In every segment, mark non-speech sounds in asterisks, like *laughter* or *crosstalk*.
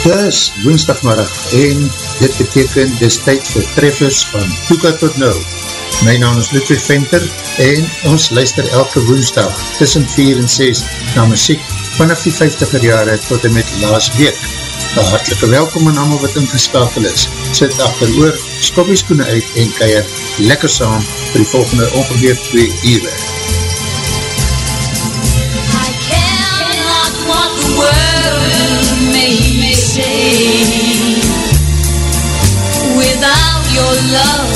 Dis woensdagmiddag en dit beteken dis tyd vir treffers van Toeka tot Nou. My naam is Ludwig Venter en ons luister elke woensdag tussen 4 en 6 na muziek vanaf die 50er jare tot en met laas week. Een hartelike welkom aan allemaal wat ingeskakel is. Sit achter oor, skopjes koene uit en keier lekker saam vir die volgende ongeveer 2 uur. Without your love,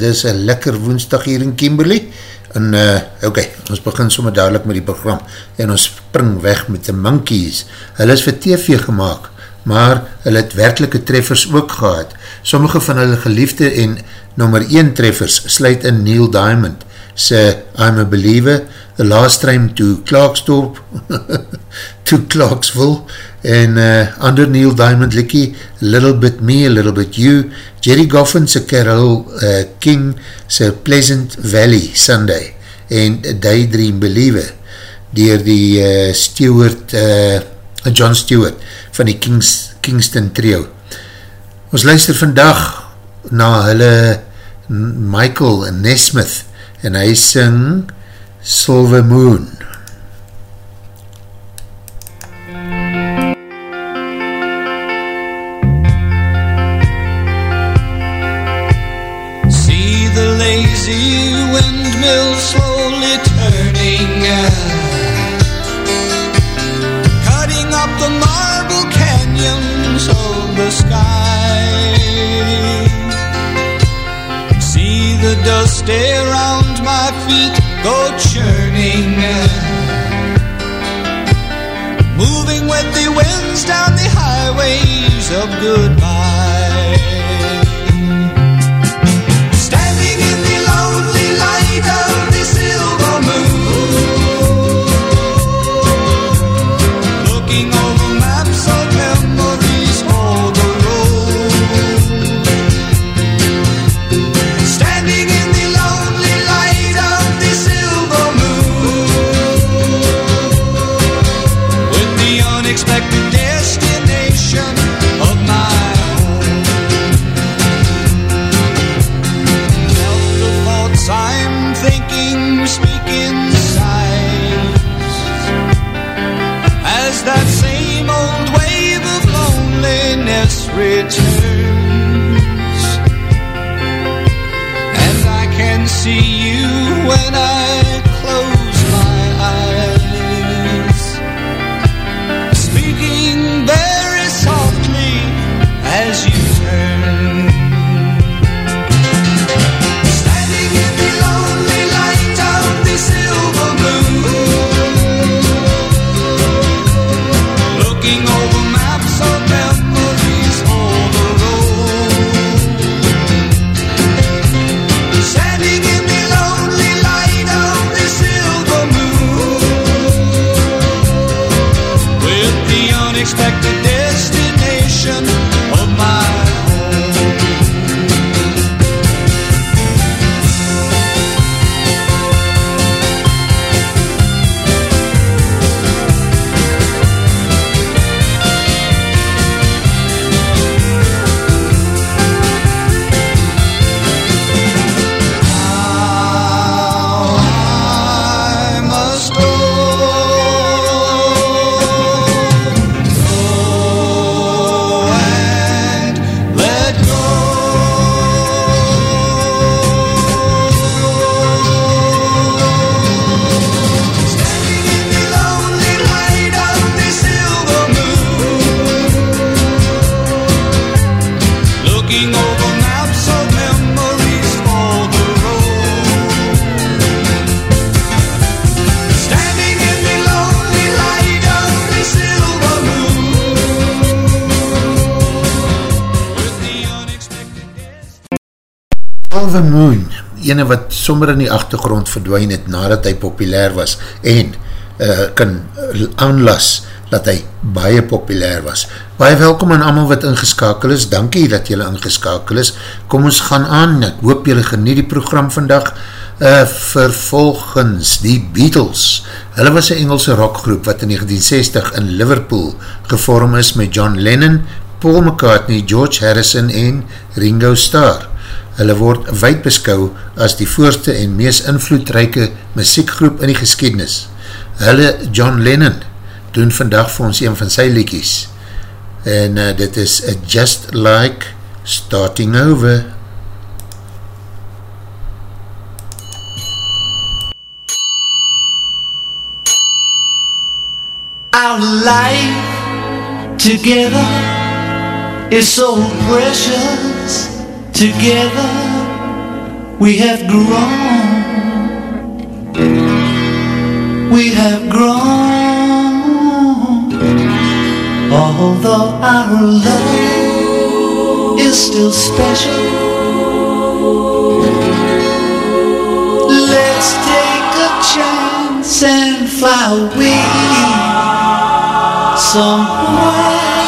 uh, dit is een lekker woensdag hier in Kimberley en uh, okay, ons begin sommer dadelijk met die program en ons spring weg met de monkeys. Hulle is vir TV gemaakt, maar hulle het werkelike treffers ook gehad. Sommige van hulle geliefde en nummer 1 treffers sluit in Neil Diamond, sy I'm a Believer, The Last Time to Clarksdorp, *laughs* to Clarksville, en uh, ander Neil Diamond likkie, Little Bit Me, A Little Bit You, Jerry Goffin sy Carol uh, King sy Pleasant Valley Sunday, en Daydream Believer, dier die uh, Stewart, uh, John Stewart, van die Kings, Kingston Trio. Ons luister vandag na hulle Michael Nesmith, en hy sing Silver Moon. Slowly turning, cutting up the marble canyons of the sky. See the dust around my feet go churning, moving with the winds down the highways of goodbye. Sommer in die achtergrond verdwijn het nadat hy populair was en uh, kan aanlas dat hy baie populair was. Baie welkom aan allemaal wat ingeskakel is, dankie dat jylle ingeskakel is. Kom ons gaan aan, ek hoop jylle genie die program vandag uh, vervolgens die Beatles. Hulle was een Engelse rockgroep wat in 1960 in Liverpool gevorm is met John Lennon, Paul McCartney, George Harrison en Ringo Starr. Hulle word wijd beskou as die voorste en mees invloedrijke muziekgroep in die geschiedenis. Hulle John Lennon doen vandag vir ons een van sy liekies. En uh, dit is uh, Just Like Starting Over. Our life together is so precious. Together we have grown. We have grown. Although our love is still special. Let's take a chance and fly away somewhere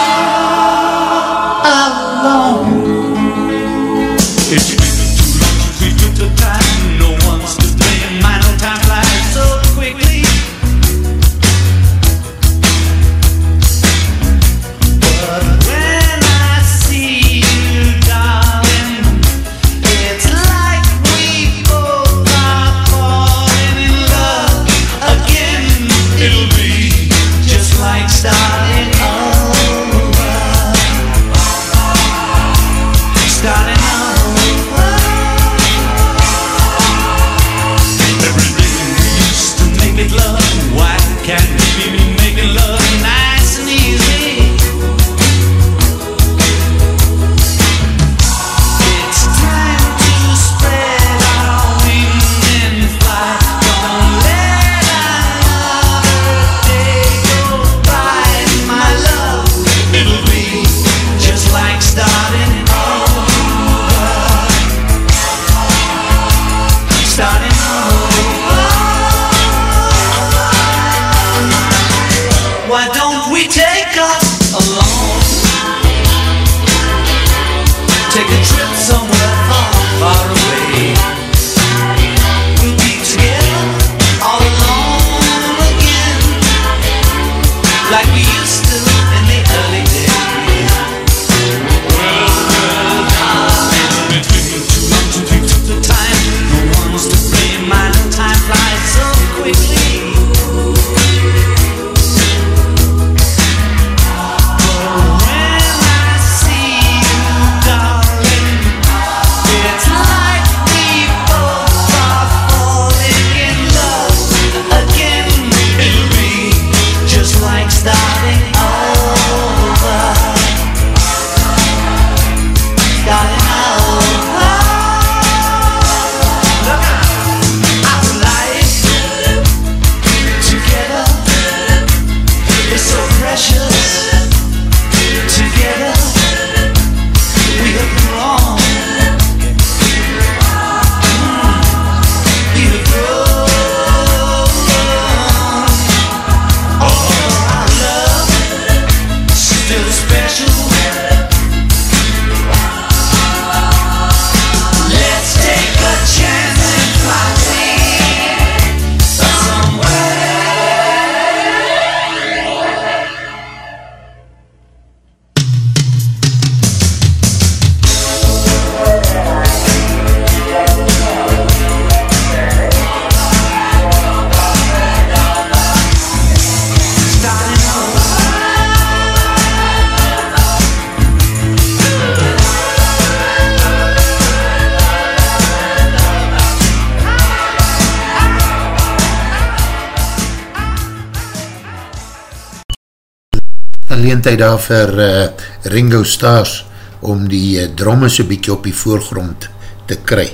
geleentheid daar vir uh, Ringo Stars om die uh, dromme so bykie op die voorgrond te kry.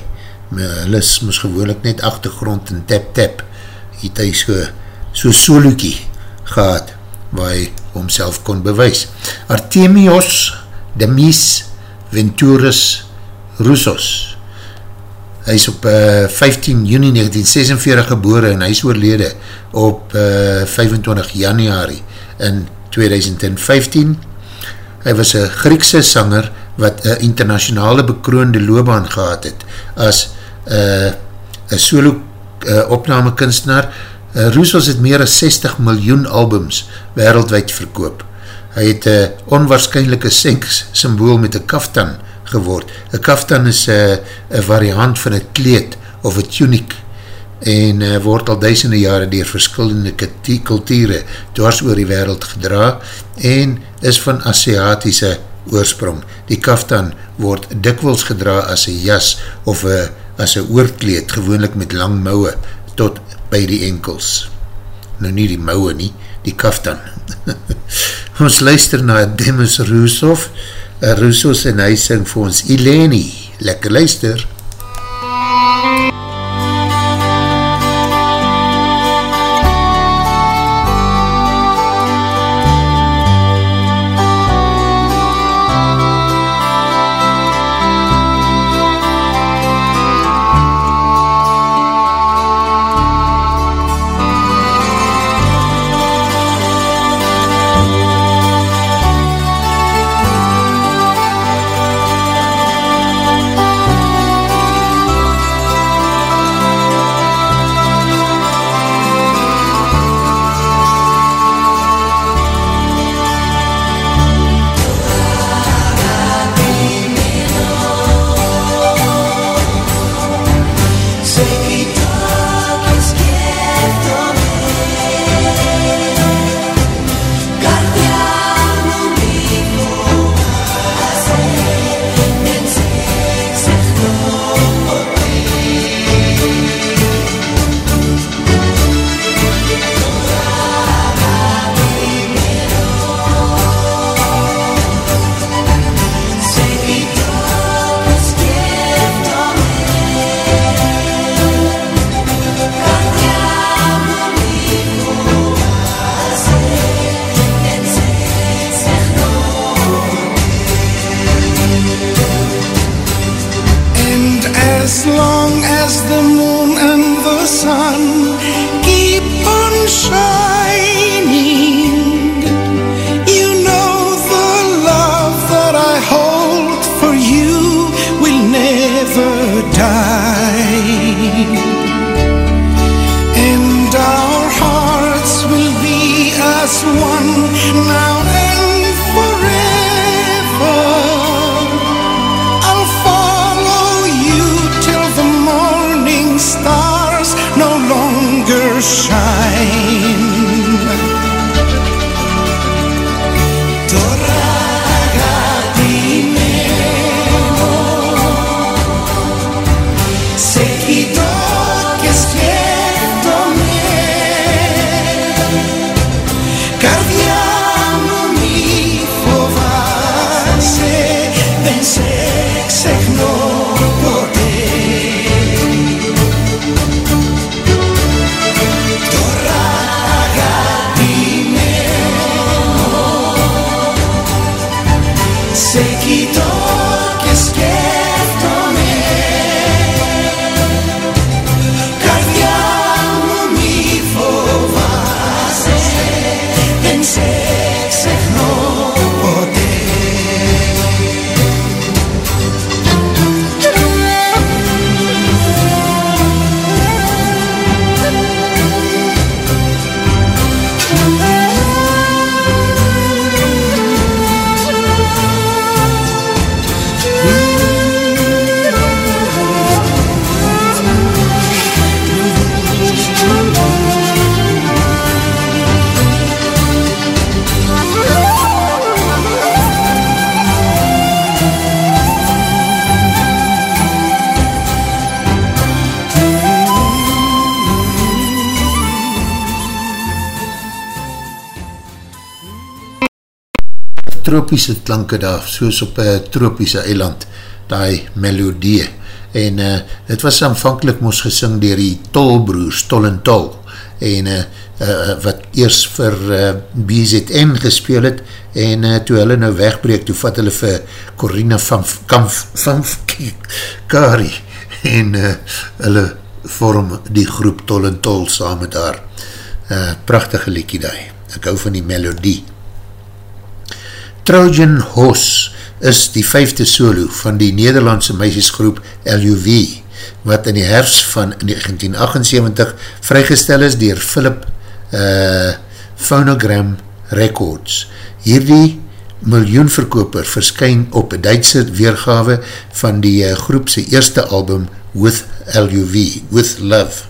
Maar hulle is moes gewoonlik net achtergrond en tap tap. Het hy so, so soloekie gehad waar hy homself kon bewys. Artemios Demis Venturus Roussos hy is op uh, 15 juni 1946 gebore en hy is oorlede op uh, 25 januari in 2015. Hy was een Griekse sanger wat een internationale bekroonde loopbaan gehad het as uh, een solo uh, opname kunstenaar. Uh, Roosevelt het meer as 60 miljoen albums wereldwijd verkoop. Hy het een onwaarschijnlijke seks symbool met een kaftan geword. Een kaftan is een variant van een kleed of een tunic en uh, word al duisende jare dier verskillende kulture dwars oor die wereld gedra en is van Aziatische oorsprong. Die kaftan word dikwels gedra as een jas of a, as een oorkleed, gewoonlik met lang mouwe tot by die enkels. Nou nie die mouwe nie, die kaftan. *laughs* ons luister na Demis Rousseff, uh, Rousseff en hy sing vir ons Eleni. Lekker luister. And tropiese klanke daar, soos op een tropiese eiland, die melodie. En uh, het was aanvankelijk moes gesing dier die Tolbroers, Tol en Tol, en uh, uh, wat eers vir uh, BZN gespeel het, en uh, toe hulle nou wegbreek, toe vat hulle vir Corina van Kamp, van Kari, en uh, hulle vorm die groep Tol en Tol saam met haar. Uh, prachtige liekie daai, ek hou van die melodie. Trojan Horse is die vijfde solo van die Nederlandse meisjesgroep LUV, wat in die herfst van 1978 vrygestel is dier Philip uh, Phonogram Records. Hierdie miljoenverkoper verskyn op Duitse weergawe van die uh, groepse eerste album With LUV, With Love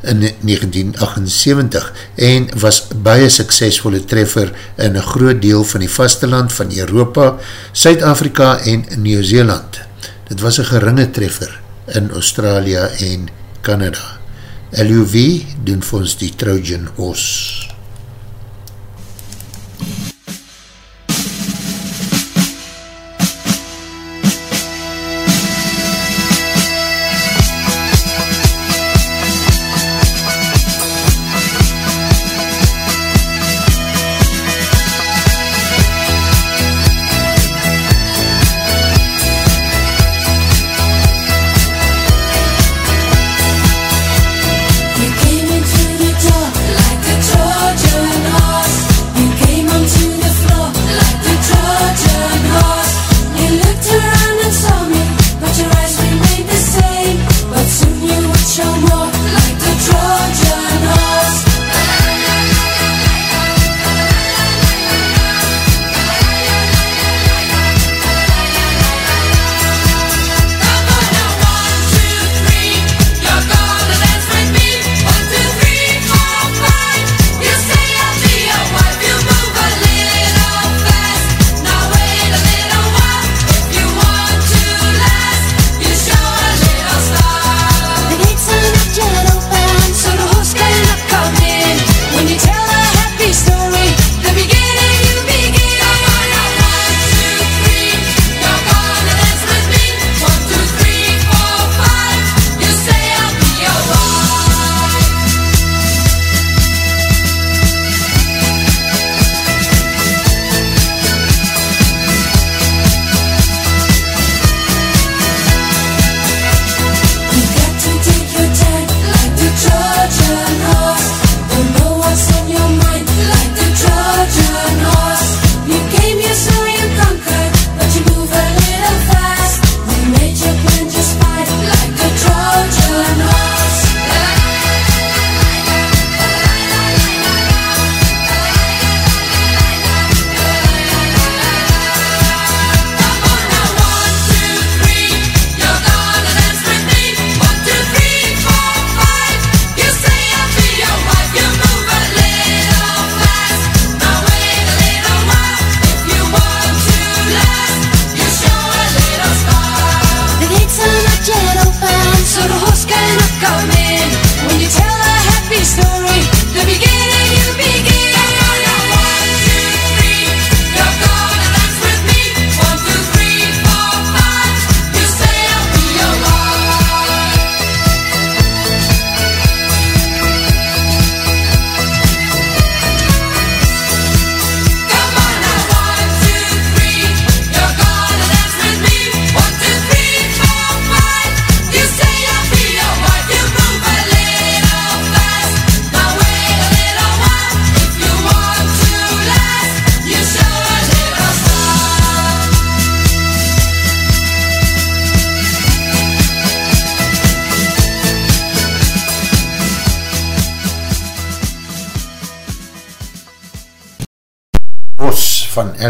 in 1978 en was baie suksesvolle treffer in een groot deel van die vasteland van Europa, Suid-Afrika en Nieuw-Zeeland. Dit was een geringe treffer in Australië en Canada. LUV doen vir ons die Trojan Horse.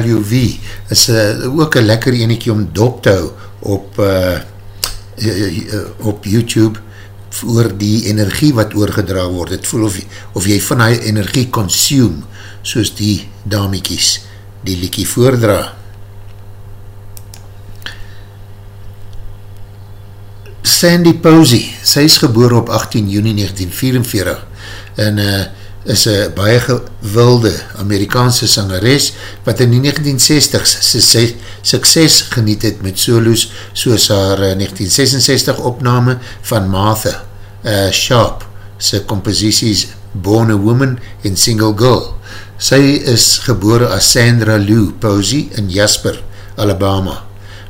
LUV is uh, ook een lekker eniekie om dop te hou op, uh, uh, op YouTube oor die energie wat oorgedra word. Het voel of, of jy van die energie consume soos die damiekies die liekie voordra. Sandy Posey, sy is geboor op 18 juni 1944 en uh, is een baie gewilde Amerikaanse sangeres wat in die 1960s su- sukses geniet het met solos soos haar eh, 1966 opname van Martha uh, Sharp sy composities Born a Woman en Single Girl. Sy is gebore as Sandra Lou Posey in Jasper, Alabama.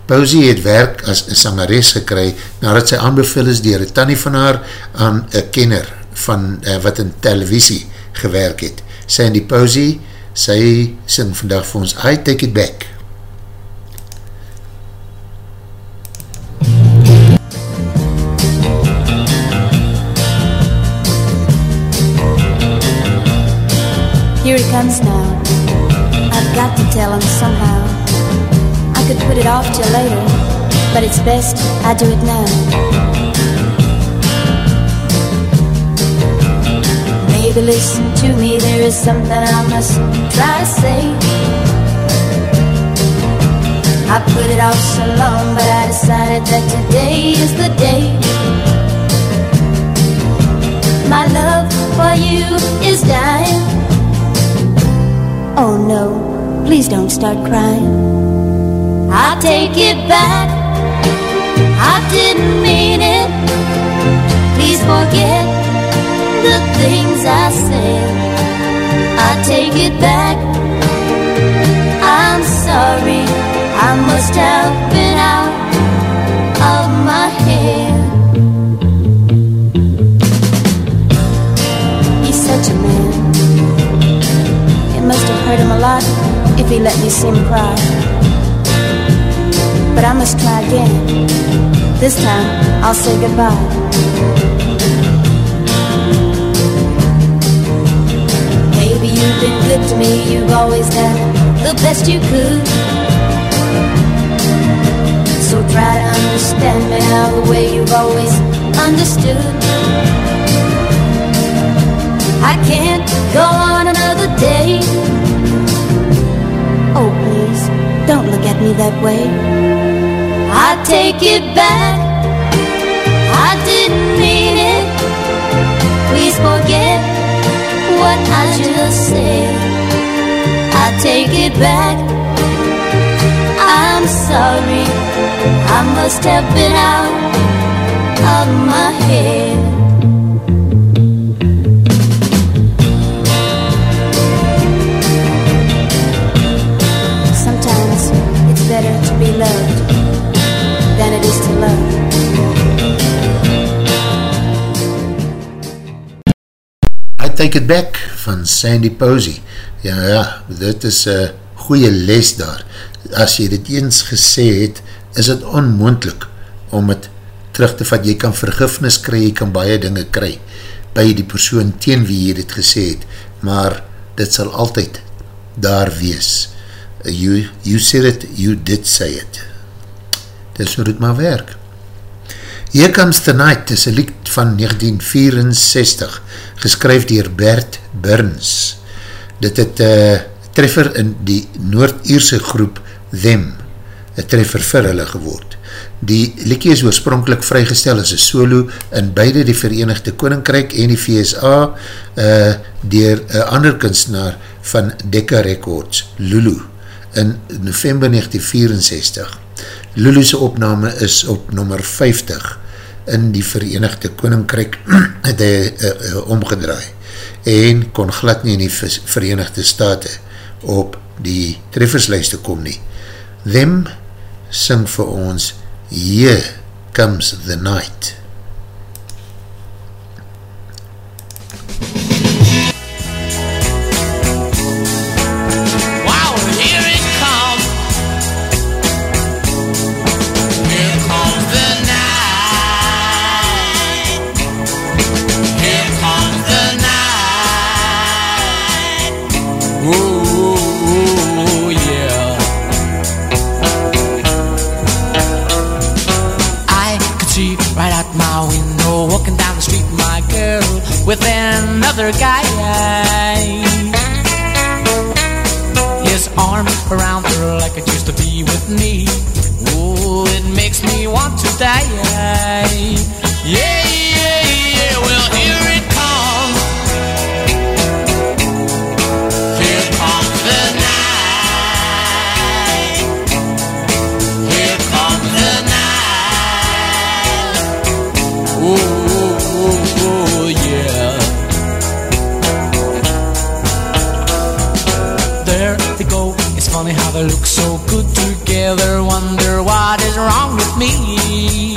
Posey het werk as een sangeres gekry nadat sy aanbeveel is dier een tannie van haar aan een kenner van uh, wat in televisie gewerk het. Sandy Posey, sy sing vandag vir ons I Take It Back. Here he comes now. I've got to tell him somehow. I could put it off till later, but it's best I do it now. Maybe listen to me, there is something I must try to say. I put it off so long, but I decided that today is the day. My love for you is dying. Oh no, please don't start crying. I'll take it back. I didn't mean it. Please forget the things I said. I take it back. I'm sorry. I must have been out of my head. He's such a man. It must have hurt him a lot if he let me see him cry. But I must try again. This time I'll say goodbye. Been good to me, you've always done the best you could. So try to understand me now the way you've always understood. I can't go on another day. Oh, please, don't look at me that way. I take it back. Take it back. I'm sorry. I must have been out of my head. Take It Back van Sandy Posey. Ja, ja, dit is een goeie les daar. As jy dit eens gesê het, is het onmoendlik om het terug te vat. Jy kan vergifnis kry, jy kan baie dinge kry by die persoon teen wie jy dit gesê het, maar dit sal altyd daar wees. You, you said it, you did say it. Dis hoe dit maar werk. Here Comes the Night is een lied van 1964, geskryf dier Bert Burns. Dit het uh, treffer in die Noord-Ierse groep Them, een treffer vir hulle geword. Die liedje is oorspronkelijk vrygestel as een solo in beide die Verenigde Koninkryk en die VSA uh, dier een ander kunstenaar van Decca Records, Lulu, in november 1964. Lulu's opname is op nummer 50 in die Verenigde Koninkryk *clears throat* het hy uh, uh, omgedraai en kon glad nie in die Verenigde Staten op die trefferslijste kom nie. Them sing vir ons Here Comes the Night. Wow, with another guy. His arms around her like it used to be with me. Oh, it makes me want to die. Yeah, together. Wonder what is wrong with me.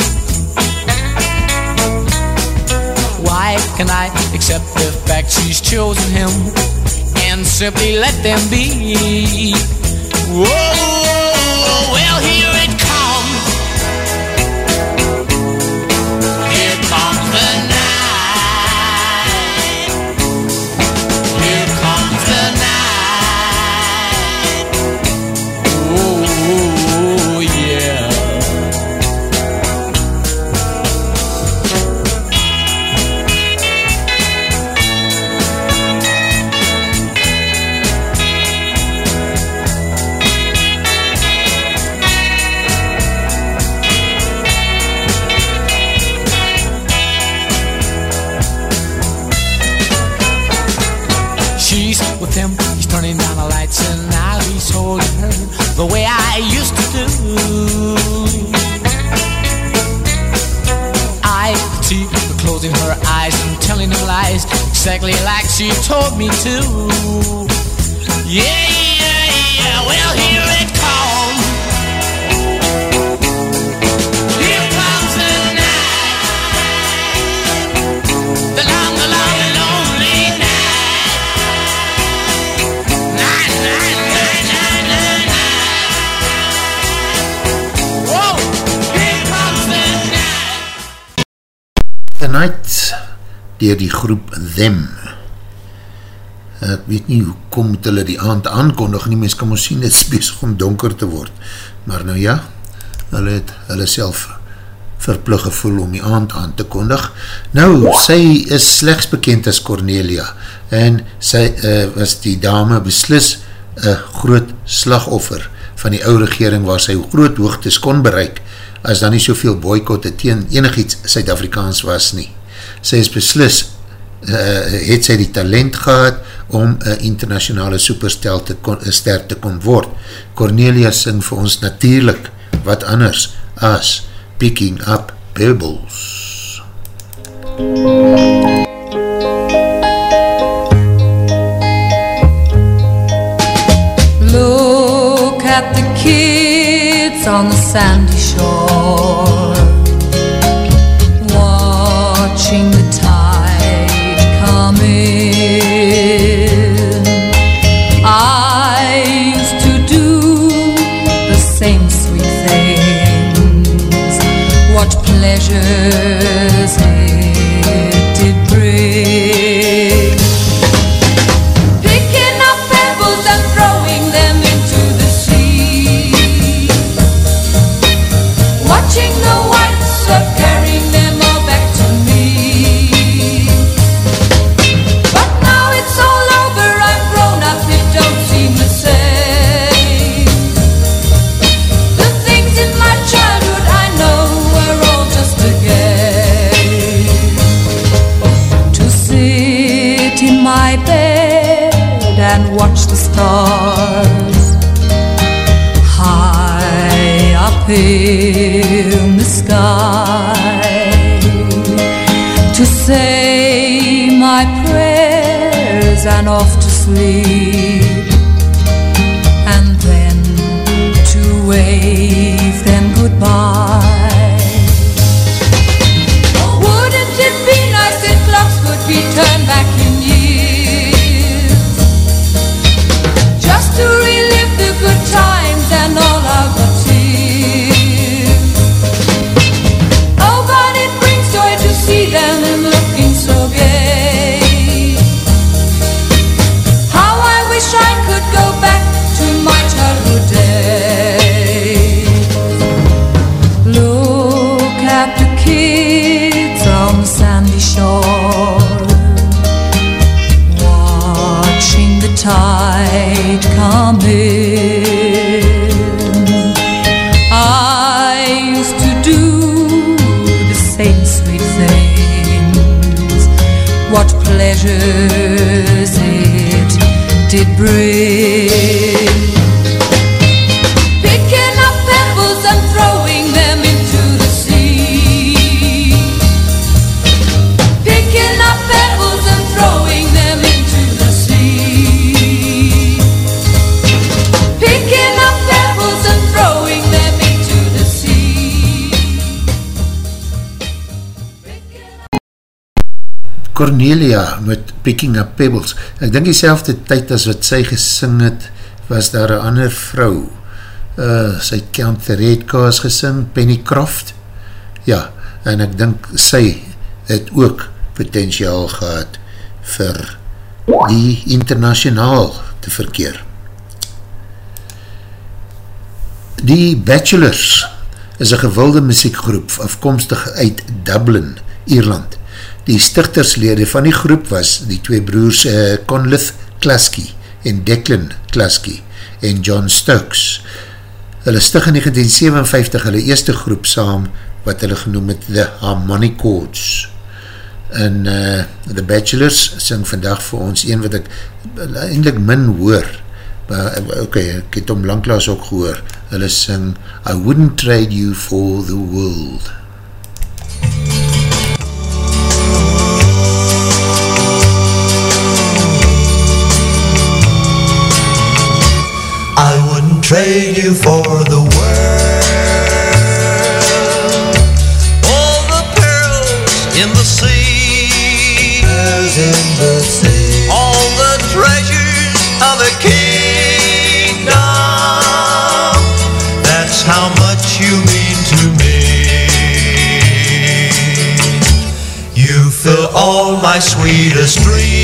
Why can I accept the fact she's chosen him and simply let them be? Whoa, she told me to. Yeah, yeah, yeah, well, here it comes. Here comes the night. The long, the long, and lonely night. Night, night, night, night, night, night. Whoa, here comes the night. The Night dier die groep Them. Ek weet nie hoe kom het hulle die aand aankondig nie, mens kan ons sien, het is bezig om donker te word. Maar nou ja, hulle het hulle self verplug gevoel om die aand aan te kondig. Nou, sy is slechts bekend as Cornelia en sy uh, was die dame beslis een groot slagoffer van die oude regering waar sy groot hoogtes kon bereik as dan nie soveel boykotte teen enig iets Suid-Afrikaans was nie. Sy is beslis uh, het sy die talent gehad om een internationale superstel te kon, ster te kon word. Cornelia sing vir ons natuurlijk wat anders as Picking Up Pebbles. Look at the kids on the sandy my prayers and off to sleep and then to wave them goodbye. In. I used to do the same sweet things. What pleasures it did bring. Cornelia met Picking Up Pebbles. Ek dink die selfde tyd as wat sy gesing het, was daar een ander vrou. Uh, sy het Count the Red Cars gesing, Penny Croft. Ja, en ek dink sy het ook potentiaal gehad vir die internationaal te verkeer. Die Bachelors is een gewilde muziekgroep afkomstig uit Dublin, Ierland. Die stichterslede van die groep was die twee broers uh, Conlith Klasky en Declan Klasky en John Stokes. Hulle stig in 1957 hulle eerste groep saam wat hulle genoem het The Harmonicords. En uh, The Bachelors sing vandag vir ons een wat ek eindelijk min hoor. Maar, ok, ek het om langklaas ook gehoor. Hulle sing I wouldn't trade you for the world. I trade you for the world. All the pearls in the sea. in the sea. All the treasures of a kingdom. That's how much you mean to me. You fill all my sweetest dreams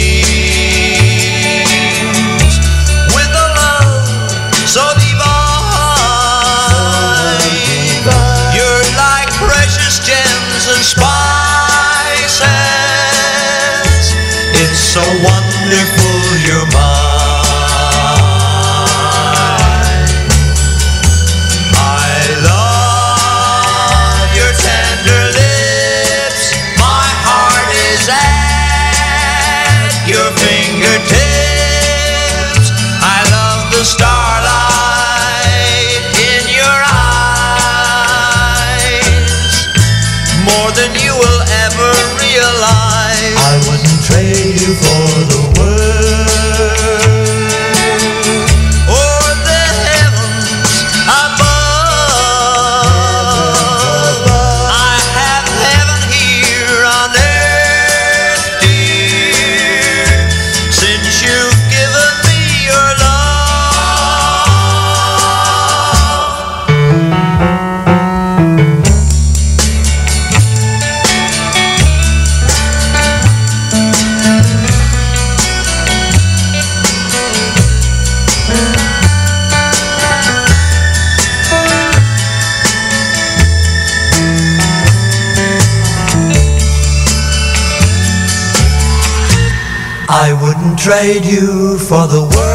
trade you for the world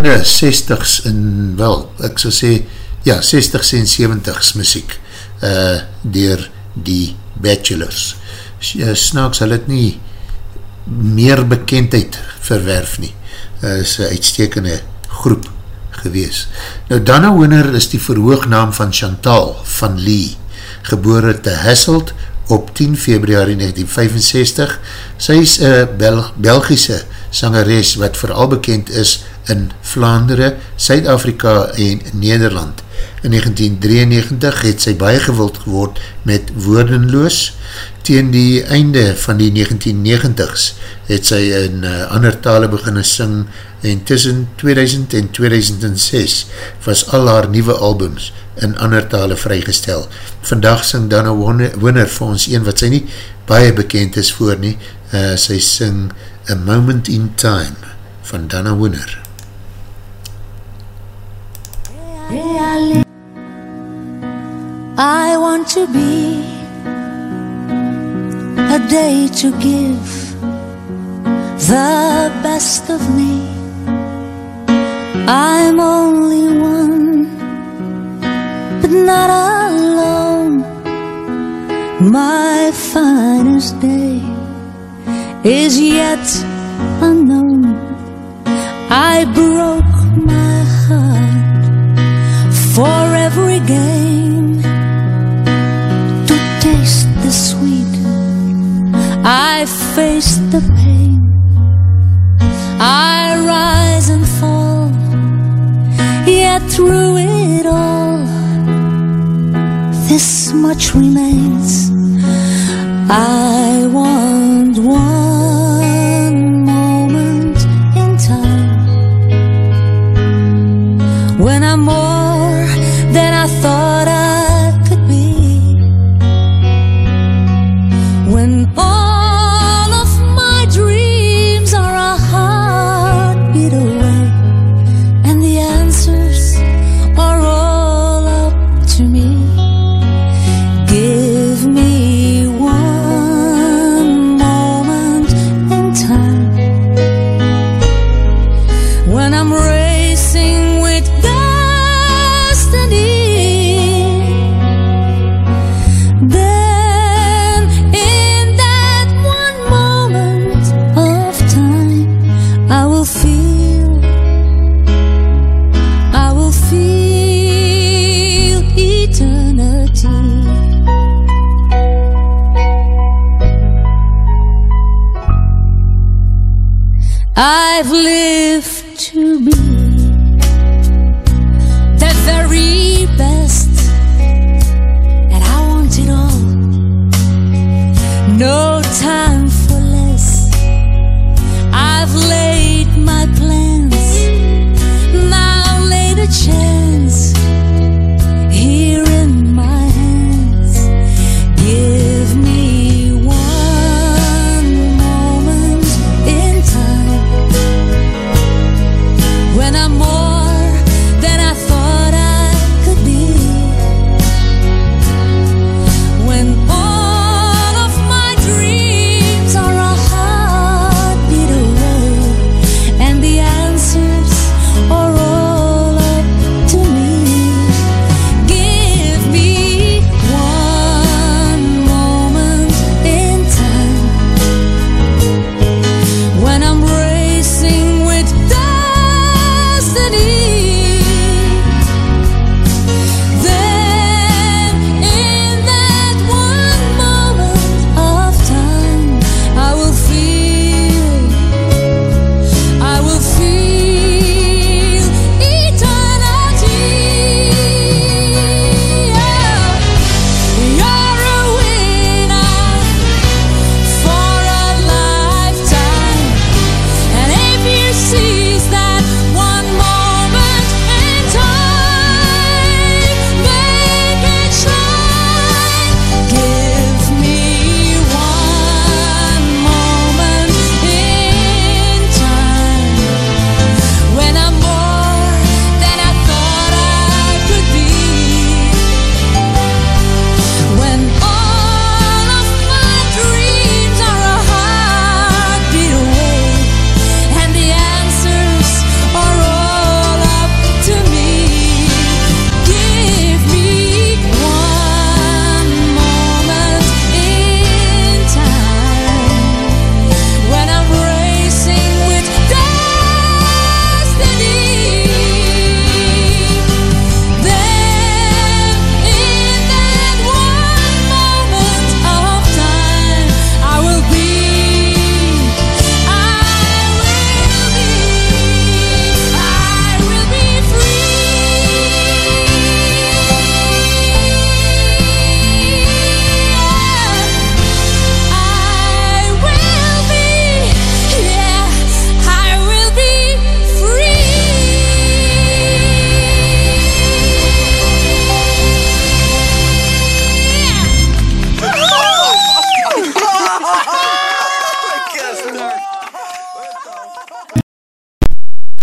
in de 60s en wel, ek sal sê, ja, 60s en 70s muziek uh, dier die Bachelors. Uh, Snaaks, hulle het nie meer bekendheid verwerf nie. Uh, is een uitstekende groep gewees. Nou, Dana Winner is die verhoognaam van Chantal van Lee, gebore te Hasselt op 10 februari 1965. Sy is een Bel Belgische sangeres wat vooral bekend is in Vlaanderen, Suid-Afrika en Nederland. In 1993 het sy baie gewild geword met Woordenloos. Tegen die einde van die 1990s het sy in uh, ander tale beginne sing en tussen 2000 en 2006 was al haar nieuwe albums in ander tale vrygestel. Vandag sing Dana Winner vir ons een wat sy nie baie bekend is voor nie. Uh, sy sing A Moment in Time van Dana Winner. I want to be a day to give the best of me. I'm only one, but not alone. My finest day is yet unknown. I broke my heart for every game to taste the sweet. I face the pain, I rise and fall, yet through it all, this much remains. I want.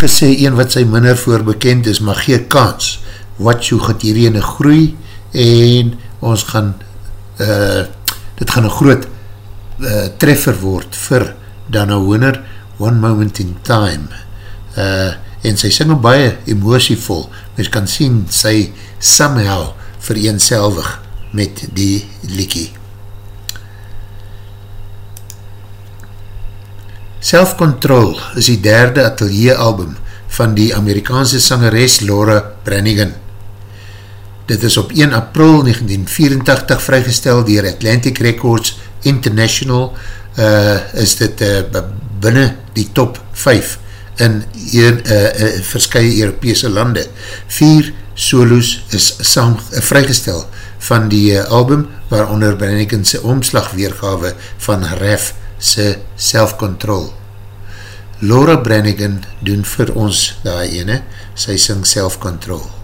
gesê, een wat sy minder voor bekend is, maar gee kans, wat so gaat hierheen een groei, en ons gaan, uh, dit gaan een groot uh, treffer word vir Dana Hooner, One Moment in Time, uh, en sy sing baie emotievol, mens kan sien, sy somehow vereenselwig met die liekie. Self-Control is die derde atelieralbum van die Amerikaanse sangeres Laura Brannigan. Dit is op 1 april 1984 vrygestel dier Atlantic Records International uh, is dit eh, uh, binnen die top 5 in een, uh, eh, uh, verskye Europese lande. Vier solos is saam, uh, vrygestel van die uh, album waaronder Branniganse omslagweergawe van Ref 1984 sy self-control. Laura Brannigan doen vir ons daai ene, sy syng self-control.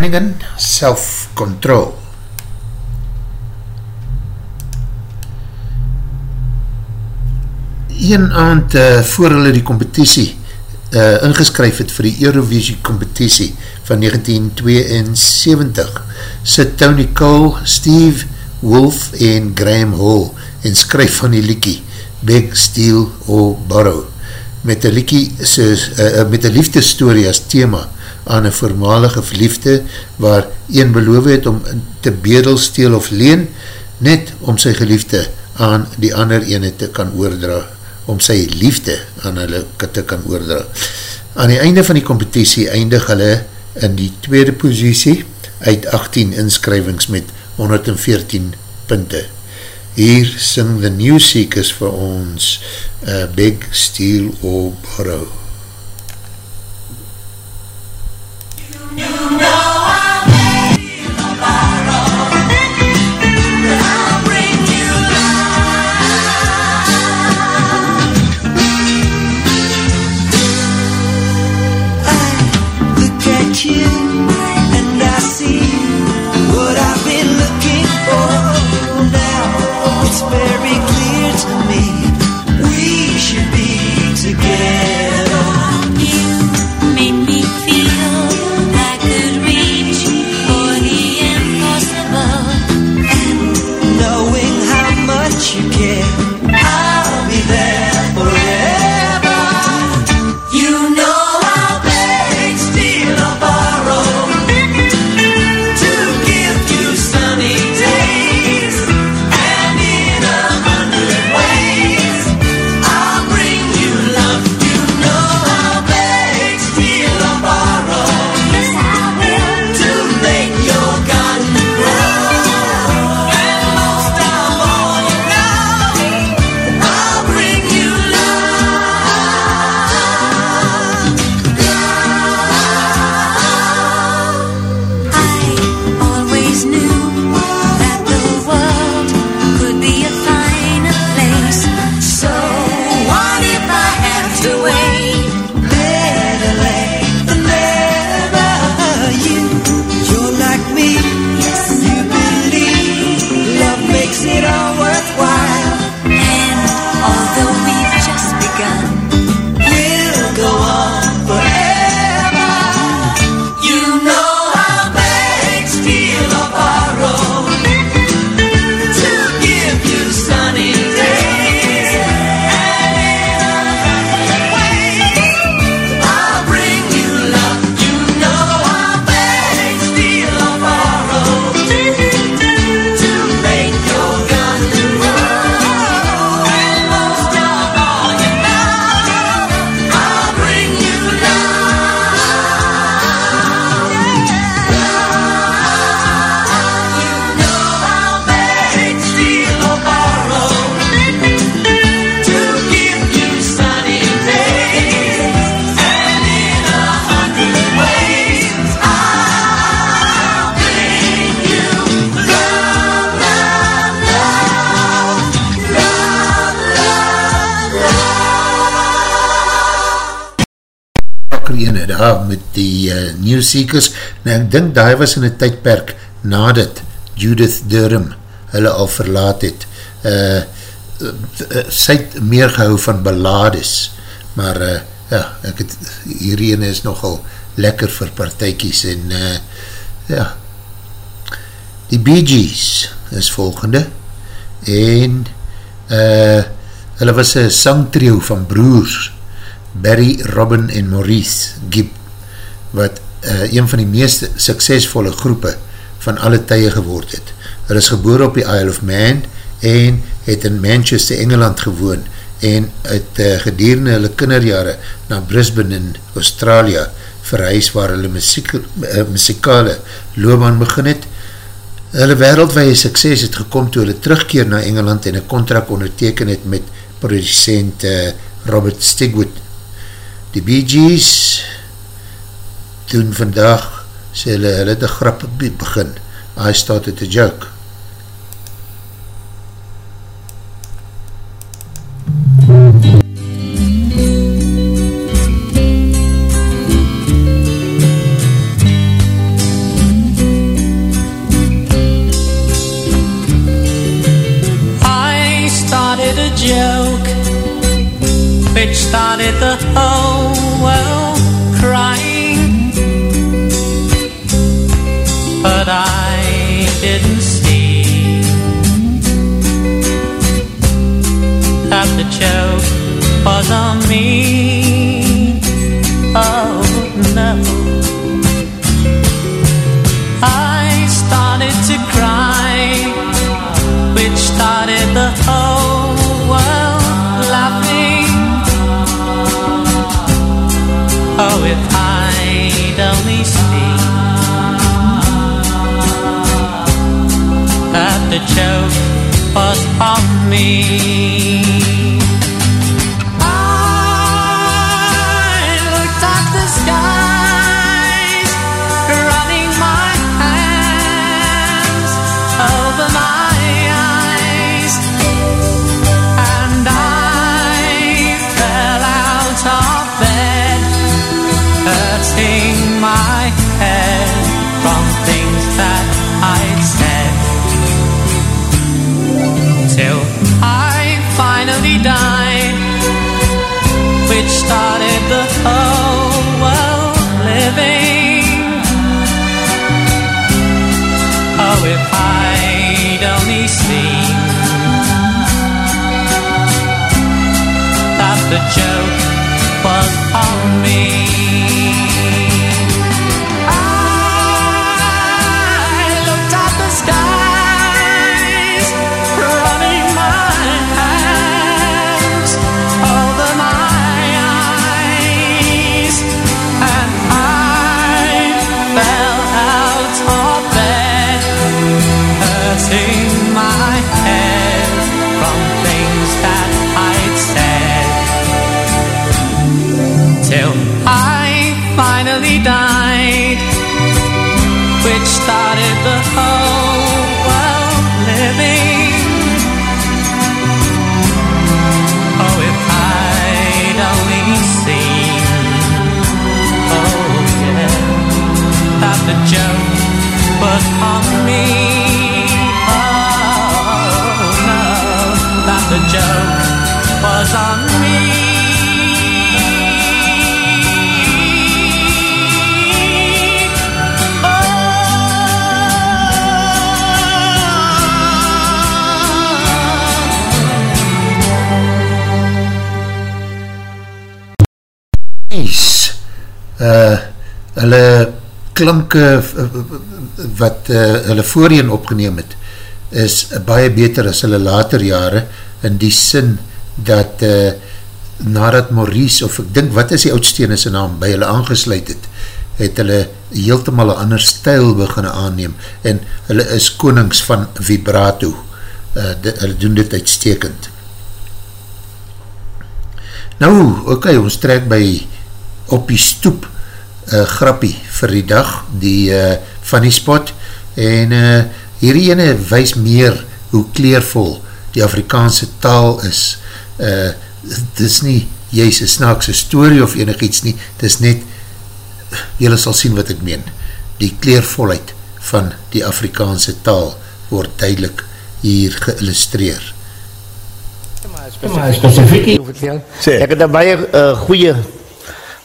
Flanagan, Self-Control. Een aand uh, voor hulle die competitie uh, ingeskryf het vir die Eurovisie competitie van 1972 sit Tony Cole, Steve Wolf en Graham Hall en skryf van die liekie Big Steel or Borrow met een liekie soos, uh, met een liefdestory as thema aan een voormalige verliefde waar een beloof het om te bedel, steel of leen net om sy geliefde aan die ander ene te kan oordra om sy liefde aan hulle te kan oordra. Aan die einde van die competitie eindig hulle in die tweede positie uit 18 inskrywings met 114 punte. Hier sing the New Seekers vir ons uh, Big Steel or Borrow. Look Pakker ene daar met die uh, New Seekers. Nou ek dink daar was in een tydperk nadat Judith Durham hulle al verlaat het. Uh, uh, uh, sy het meer gehou van ballades, maar uh, ja, ek het, hierheen is nogal lekker vir partijkies en uh, ja, die Bee Gees is volgende en uh, hulle was een sangtrio van broers Barry, Robin en Maurice Gibb wat uh, een van die meest suksesvolle groepe van alle tye geword het. Hulle is geboor op die Isle of Man en het in Manchester, Engeland gewoon en het uh, gedurende hulle kinderjare na Brisbane in Australië verhuis waar hulle muziek, uh, muzikale loopbaan begin het. Hulle wereldwee sukses het gekom toe hulle terugkeer na Engeland en een contract onderteken het met producent uh, Robert Stigwood. Die Bee Gees doen vandag sê hulle, hulle het een grap begin. I started a joke. That the joke was on me. Hulle klanke v- v- wat uh, hulle voorheen opgeneem het, is baie beter as hulle later jare, in die sin dat uh, nadat Maurice, of ek dink, wat is die oudstene sy naam, by hulle aangesluit het, het hulle heeltemal een ander stijl begin aanneem, en hulle is konings van vibrato, uh, de, hulle doen dit uitstekend. Nou, okay, ons trek by op die stoep uh, grappie vir die dag, die uh, funny spot, en uh, hierdie ene wees meer hoe kleervol die Afrikaanse taal is. Uh, dit is nie juist een snaakse story of enig iets nie, dit is net, jylle sal sien wat ek meen, die kleervolheid van die Afrikaanse taal word duidelik hier geillustreer. Maar spesifiek Ek het een baie uh, goeie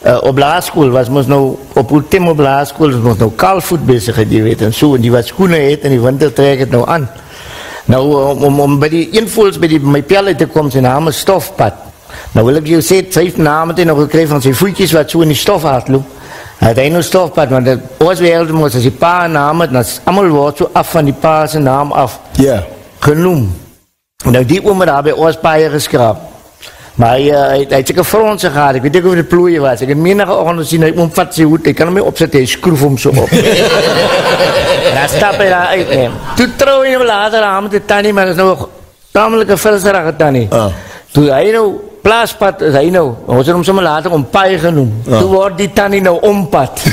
uh, op laarskoel was ons nou op Ultimo op laarskoel was ons nou kaalvoet bezig jy weet en so en die wat skoene het en die winter trek het nou aan nou om, om, om by die invoels by die my pelle te kom sy naam is Stofpad nou wil ek jou sê vijf naam het hy nog gekryf van sy voetjes wat so in die stof hardloop het hy nou Stofpad want het, ons wereld moest as die pa naam het dan is allemaal woord so af van die pa sy naam af Ja. genoem Nou die oom het daar by ons baie geskraap. Maar hy, uh, hy, hy het seker fronse gehad, ek weet ek of dit ploeie was. Ek het menige oggend gesien, hy omvat sy hoed, hy kan hom nie opzet, hy skroef hom so op. *laughs* dan stap hy daar uit, neem. Toe trouw hy nou later aan met die tannie, maar dat is nou tamelijk een vilserige tannie. Ah. Toe hy nou plaaspad is hy nou, ons het hom sommer later om paai genoem. Ja. Toe word die tannie nou ompad. *laughs*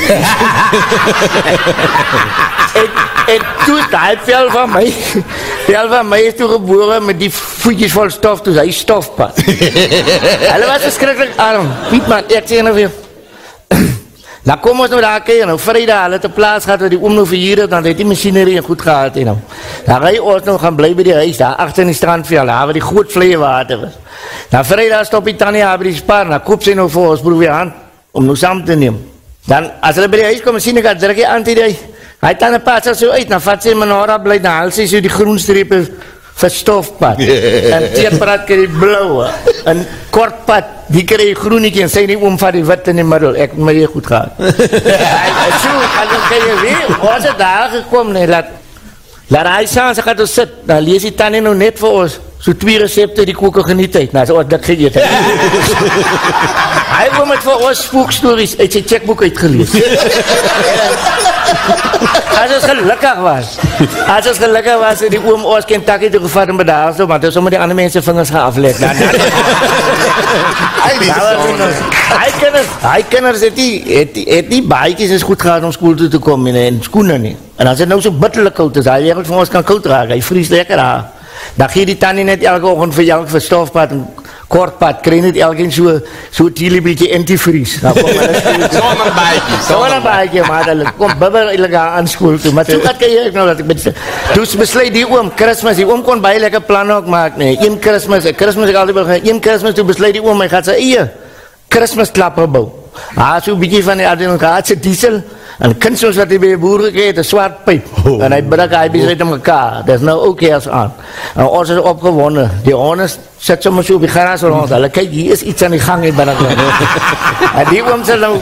en, en toe is die vel van my, vel van my is toe gebore met die voetjes vol stof, toe hy stofpad. *laughs* Hulle was verskrikkelijk arm. Piet man, ek sê nou weer, Nou kom ons nou daar kyk, nou vrijdag, hulle het een plaats gehad waar die oom nou verhier het, dan het die machinerie goed gehad, en nou. Dan rij ons nou gaan bly by die huis, daar achter in die strandveld, daar waar die groot vleewater is. Nou vrijdag stop die tannie daar by die spar, dan koop sy nou vir ons broer weer aan, om nou saam te neem. Dan, as hulle by die huis kom, sien ek, druk jy aan die, hy tanden pas so uit, dan vat sy my nora bly, dan haal sy so die groen strepe vir stofpad. *laughs* en teerpad kry die blauwe. En kortpad, die kry die groenetjie en sy nie oom van die wit in die middel. Ek het my hier goed. *laughs* En so, en dan kan jy weer, ons het daar gekom, nee, laat, laat hy saans, ek gaat ons sit, dan lees die tannie nou net vir ons, so twee recepte die koken geniet uit, nou, so wat dik geëet het. *laughs* hy wil met vir ons spookstories uit sy checkboek uitgelees. *laughs* As ons gelukkig was. As ons gelukkig was, het die oom ons Kentucky toe gevat en bedaar so, want ons sommer die ander mense vingers gaan aflet. Nou, nou, Hy die nou, gesond. hy kinders, hy kinders het die, het die, het die baiekies is goed gehad om school toe te kom en, en skoene nie. En as het nou so bitterlik koud is, hy wereld van ons kan koud raak, hy vries lekker daar. Dan gee die tannie net elke ochtend vir jou vir stofpad en kortpad, kry net elkeen so, so teelie beetje antivries. Dan kom hulle *laughs* skool. Sonder baadjie, Sonder baadjie, maar hulle kom bibber illegaal aan school toe. Maar toe wat kan jy nou dat ek met Toe besluit die oom Christmas, die oom kon baie lekker planne ook maak nee. Een Christmas, een Christmas ek altyd begin, een Christmas toe besluit die oom hy gaan sy eie Christmas klapper bou. Ah, so 'n bietjie van die Adrian Kaatse diesel en kunstens wat hy by die boer gekry het, 'n swart pyp. Oh. En hy brak hy besluit om mekaar. Dis nou ook eers aan. En ons is opgewonde. Die hondes sit sommer so op die gras rond. Hulle kyk, hier is iets aan die gang hier binne. *laughs* en die oom sê nou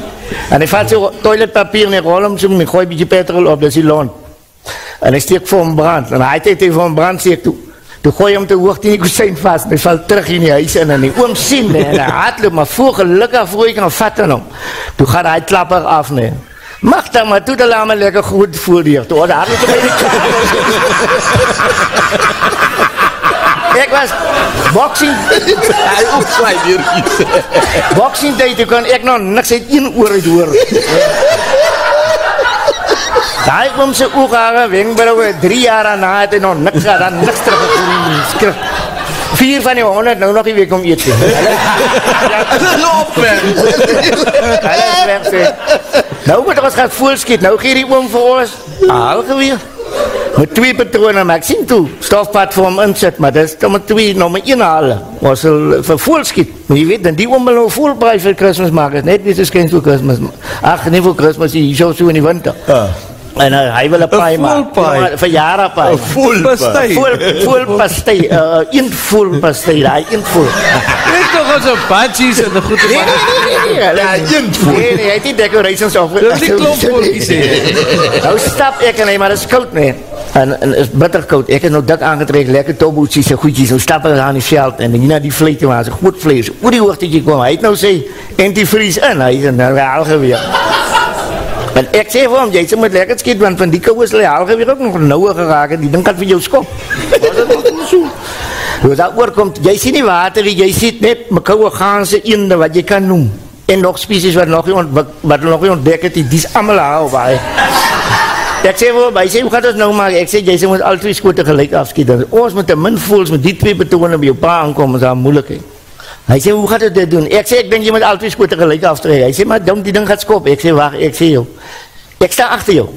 en hy vat so toiletpapier en hy rol hom so en hy gooi 'n bietjie petrol op, dis die lont. En hy steek vir hom brand. En het dit vir hom brand steek toe. Toe gooi hy hom te hoog teen die kusyn vas. en Hy val terug in die huis in en die oom sien nee, en hy hardloop maar voor gelukkig voor hy kan vat aan hom. Toe gaan hy klapper af nee. Mag dan maar toe dat laat my lekker goed voel hier. Toe daar het hy die Ek was boxing Hy opswaai weer iets. Boxing day, toe kan ek nog niks uit een oor uit hoor. Daai kom sy ooghare, wenkbrauwe, drie jaar daarna het hy nog niks gehad, dan niks teruggekom. Skrif. Vier van die honderd nou nog nie weer kom eet. nie. Hulle *laughs* Hulle loop weg. hulle is weg sê. Nou moet ons gaan voelskiet. Nou gee die oom vir ons haal geweer. Met twee patrone, maar ek sien toe, stofpad vir hom insit, maar dis dan met twee, nou met een halen. Ons sal vir voelskiet. Maar jy weet, dan die oom wil nou voelprijs vir Christmas maak, net nie so skens vir Christmas. Ach, nie vir Christmas, hier so so in die winter. En uh, hy wil een paai maak. Ja, Verjaardapaai. Voel. Pastei. Voel, voel pastei, uh, een voel pastei, daai een voel. Dit toch al so badgies en goede Nee, man. nee, nee, nee, nee. Ja, een voel. Nee, nee, hy het nie decorations op. Dat is die klompvoeltjies hè. *laughs* Nou stap ek en hy, maar het is koud nee. En, en is bitter koud. Ek het nou dik aangetrek, lekker toboetjies en goedjies. Nou stap ek aan die veld en hier na die vleite waar ze goed vlees. Oor die hoogtetje kom. Hy het nou sê antivries in. Hy is nou haal En ek sê vir hom, jy sê moet lekker skiet, want van die kou is die haalgeweer ook nog nouwe geraak en die ding kan vir jou skop. Het so? Dus dat oorkomt, jy sien nie water, nie, jy sien net mekouwe gaanse eende wat jy kan noem. En nog species wat nog nie, ont, wat, nog nie ontdek het, die is allemaal haal waar. Ek sê vir hy sê, hoe gaat ons nou maak? Ek sê, jy sê, moet al twee skote gelijk afskiet. Ons moet een min voels, met die twee betonen by jou pa aankom, is daar moeilijkheid. Hy sê, hoe gaat het dit doen? Ek sê, ek denk jy moet al twee skote gelijk aftrek. Hy sê, maar dom, die ding gaat skop. Ek sê, wacht, ek sê jou. Ek sta achter jou.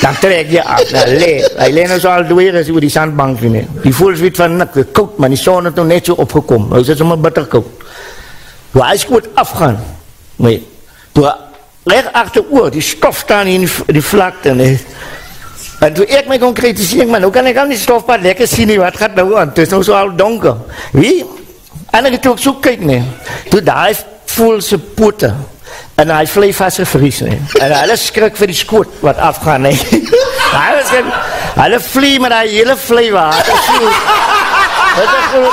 Dan trek jy af, nou le. Hy le nou so al dweer as oor die sandbank nie. Die voels weet van nik, koud, maar die son het nou net so opgekom. Nou is het sommer bitter koud. Toe hy skoot afgaan, nee, toe leg achter oor, die stof staan in die, die vlakte, nee. En toe ek my concretiseer, maar nou kan ek al die stofpad lekker nie, wat gaat nou aan, het is nou so al donker. Wie? En ek het ook so kyk, nee, toe daar voel sy pote, en hy vlei vast gevries, nee. En hulle skrik vir die skoot wat afgaan, nee. *laughs* Hulle skrik, hulle vlie met die hele vlei water, so. Dit is so,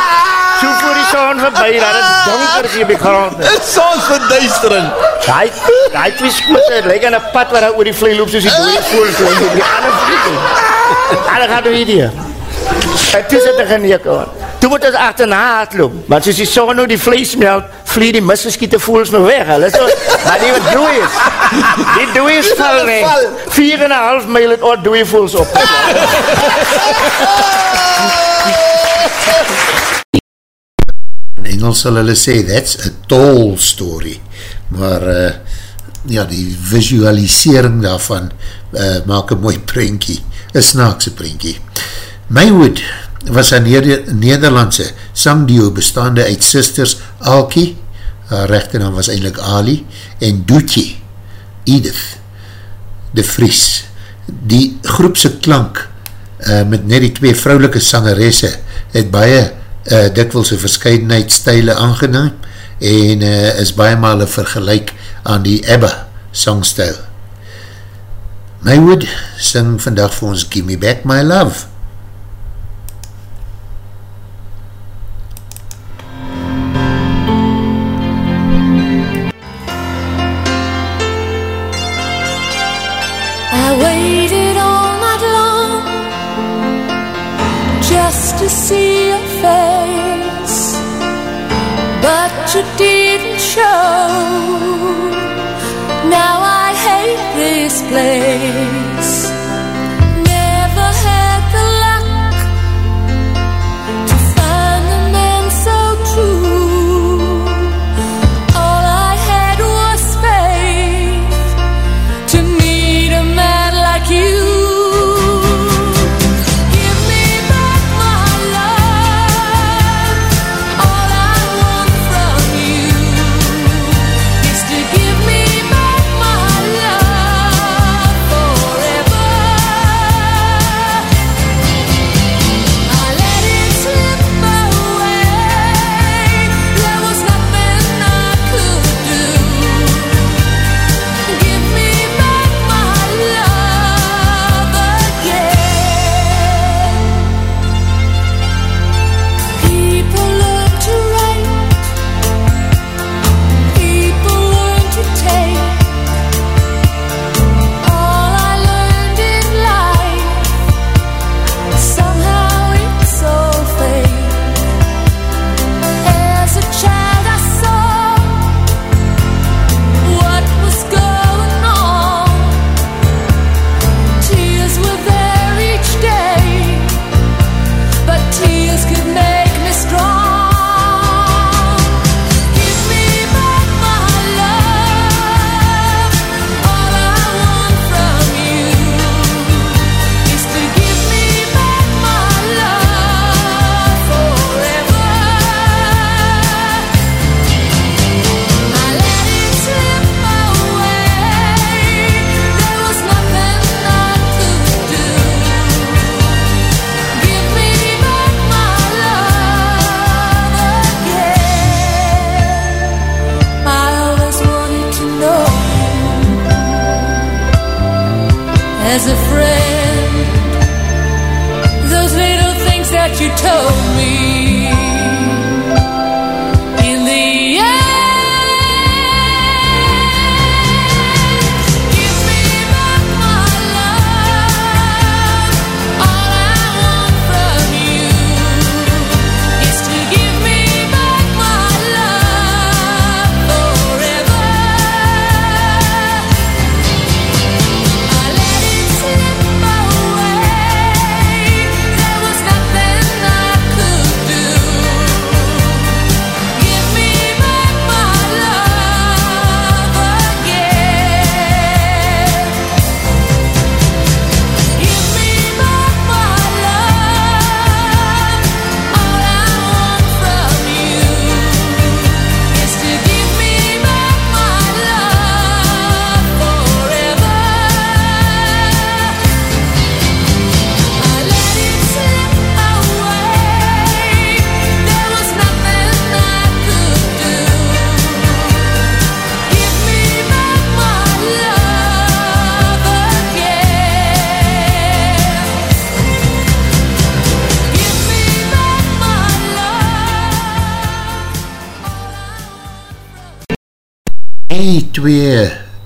so voor die son voorbij, dat het donker hier op die grond. Dit is soms verduistering. Daai daai twee skote het lyk aan 'n pad wat daar oor die vlei loop soos die dooie voël so op die ander vlieg. Hulle gaan doen hier. Dit is dit geneek aan. Toe moet ons agterna hardloop. Want soos die son nou die vlees smelt, vlieg die misgeskiete voëls nou weg. Hulle so, maar die wat dooi is. Die dooi is val nee. 4 en 'n half myl het oor dooie voëls op. In Engels sal hulle sê, that's a tall story. Maar, uh, ja, die visualisering daarvan uh, maak een mooi prentjie, een snaakse prentjie. Maywood was een Neder Nederlandse sangdio bestaande uit sisters Alkie, haar rechternaam was eindelijk Ali, en Doetje, Edith, de Vries. Die groepse klank uh, met net die twee vrouwelike sangeresse het baie eh, uh, dikwilse verscheidenheid stijle aangenaam en uh, is baie male vergelijk aan die Ebba sangstijl. Maywood sing vandag vir ons Give Me Back My Love see your face, but you didn't show.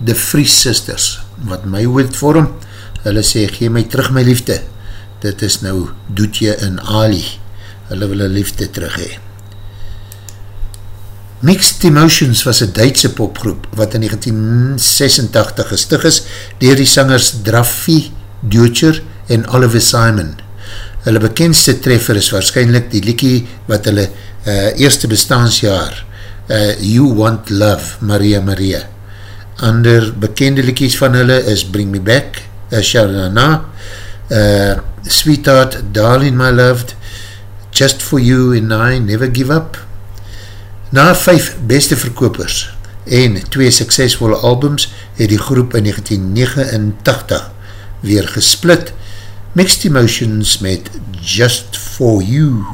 de Vries Sisters, wat my hoed vorm, hulle sê, gee my terug my liefde, dit is nou Doetje en Ali, hulle wil hulle liefde terug hee. Mixed Emotions was een Duitse popgroep wat in 1986 gestig is dier die sangers Draffy, Deutscher en Oliver Simon. Hulle bekendste treffer is waarschijnlijk die liekie wat hulle uh, eerste bestaansjaar uh, eh, You Want Love, Maria Maria Ander bekende liekies van hulle is Bring Me Back, uh, Sharana, uh, Sweetheart, Darling My Loved, Just For You and I Never Give Up. Na vijf beste verkopers en twee suksesvolle albums het die groep in 1989 weer gesplit Mixed Emotions met Just For You.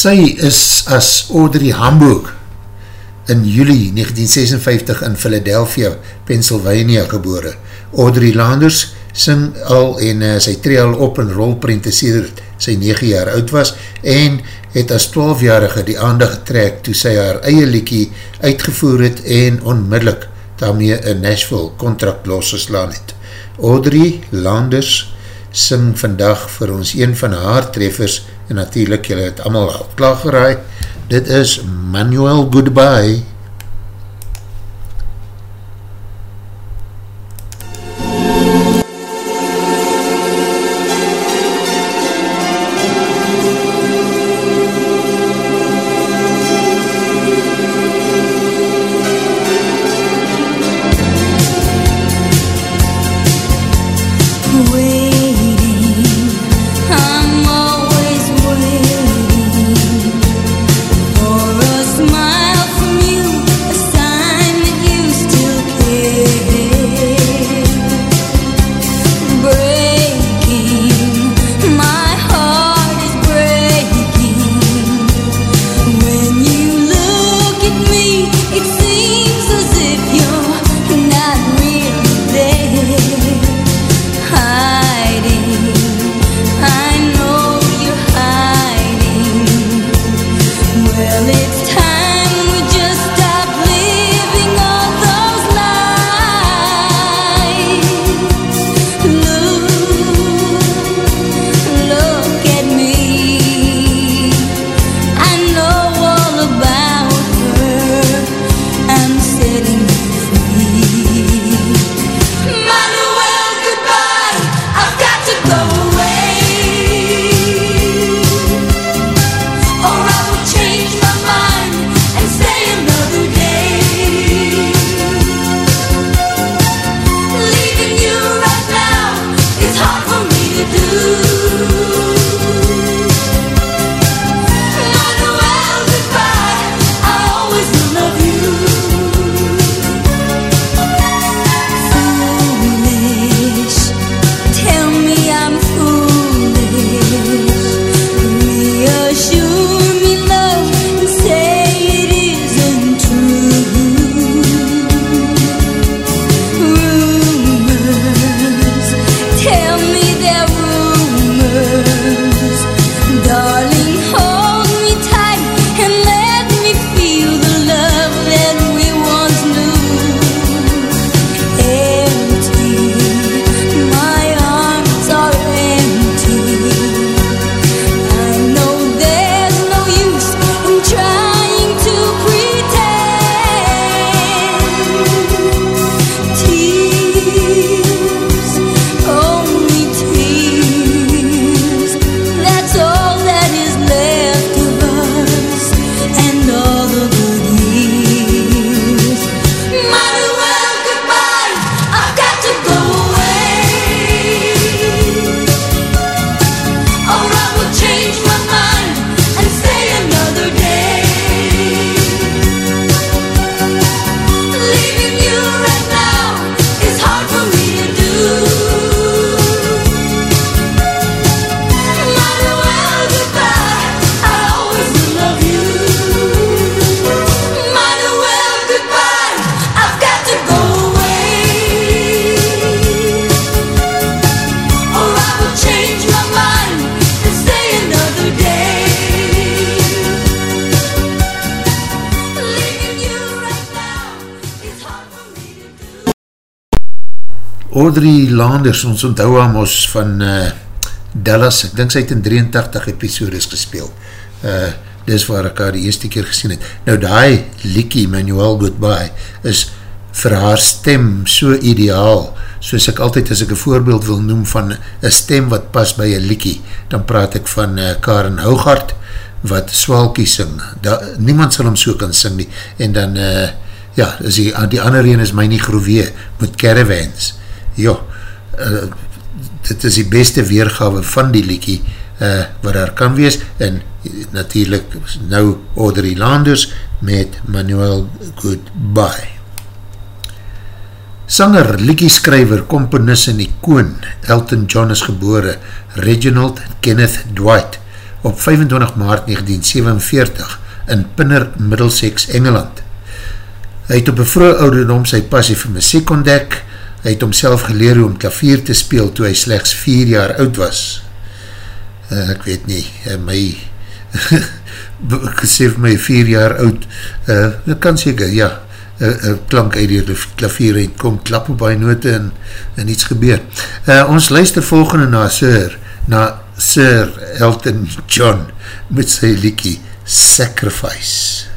Sy is as Audrey Hamburg in juli 1956 in Philadelphia, Pennsylvania gebore. Audrey Landers sing al en uh, sy tree al op in rolprente sedert sy 9 jaar oud was en het as 12-jarige die aandag getrek toe sy haar eie liekie uitgevoer het en onmiddellik daarmee in Nashville contract losgeslaan het. Audrey Landers sing vandag vir ons een van haar treffers en natuurlijk jylle het allemaal al klaargeraai. Dit is Manuel Goodbye. Landers, ons onthou aan ons van uh, Dallas, ek dink sy het in 83 episodes gespeel. Uh, dis waar ek haar die eerste keer gesien het. Nou die Likie, Manuel Goodbye, is vir haar stem so ideaal, soos ek altyd as ek een voorbeeld wil noem van een stem wat pas by een Likie, dan praat ek van uh, Karen Hougart, wat Swalkie sing. Da, niemand sal hom so kan sing nie. En dan, uh, ja, is die, die ander een is Mynie Groevee, met Caravans. Ja, uh, dit is die beste weergawe van die liekie uh, wat daar kan wees en natuurlijk nou Audrey Landers met Manuel Goodbye. Sanger, liedjeskrywer, komponis en icoon Elton John is gebore Reginald Kenneth Dwight op 25 maart 1947 in Pinner, Middlesex, Engeland. Hy het op een vroeg ouderdom sy passie vir muziek ontdek. Hy het homself geleer om klavier te speel toe hy slechts 4 jaar oud was. Uh, ek weet nie, uh, my *laughs* ek sê vir my 4 jaar oud, uh, dat kan seker, ja, uh, uh, klank uit die klavier en kom klap op die note en, en iets gebeur. Uh, ons luister volgende na Sir, na Sir Elton John met sy liekie Sacrifice.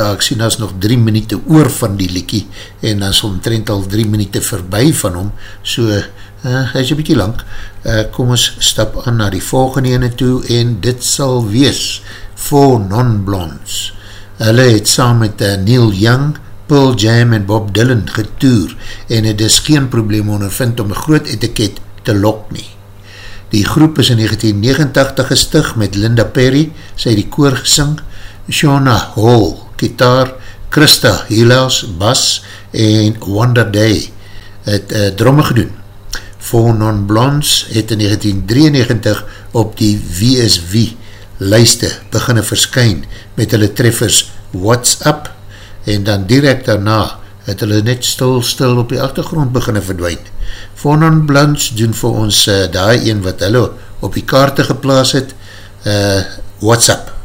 Daar, ek sien as nog drie minuute oor van die liekie, en as omtrent al drie minuute verby van hom, so, uh, hy is een bykie lang, uh, kom ons stap aan na die volgende ene toe, en dit sal wees, Four Non-Blondes. Hulle het saam met uh, Neil Young, Pearl Jam en Bob Dylan getoer, en het is geen probleem ondervind om een groot etiket te lok nie. Die groep is in 1989 gestig met Linda Perry, sy die koor gesing, Shona Hall, gitaar, Christa Hilas, bas en Wonder Day het uh, dromme gedoen. Four Non-Blondes het in 1993 op die VSV lijste beginne verskyn met hulle treffers What's Up en dan direct daarna het hulle net stil stil op die achtergrond beginne verdwijn. Four Non-Blondes doen vir ons uh, daai een wat hulle op die kaarte geplaas het, uh, What's Up?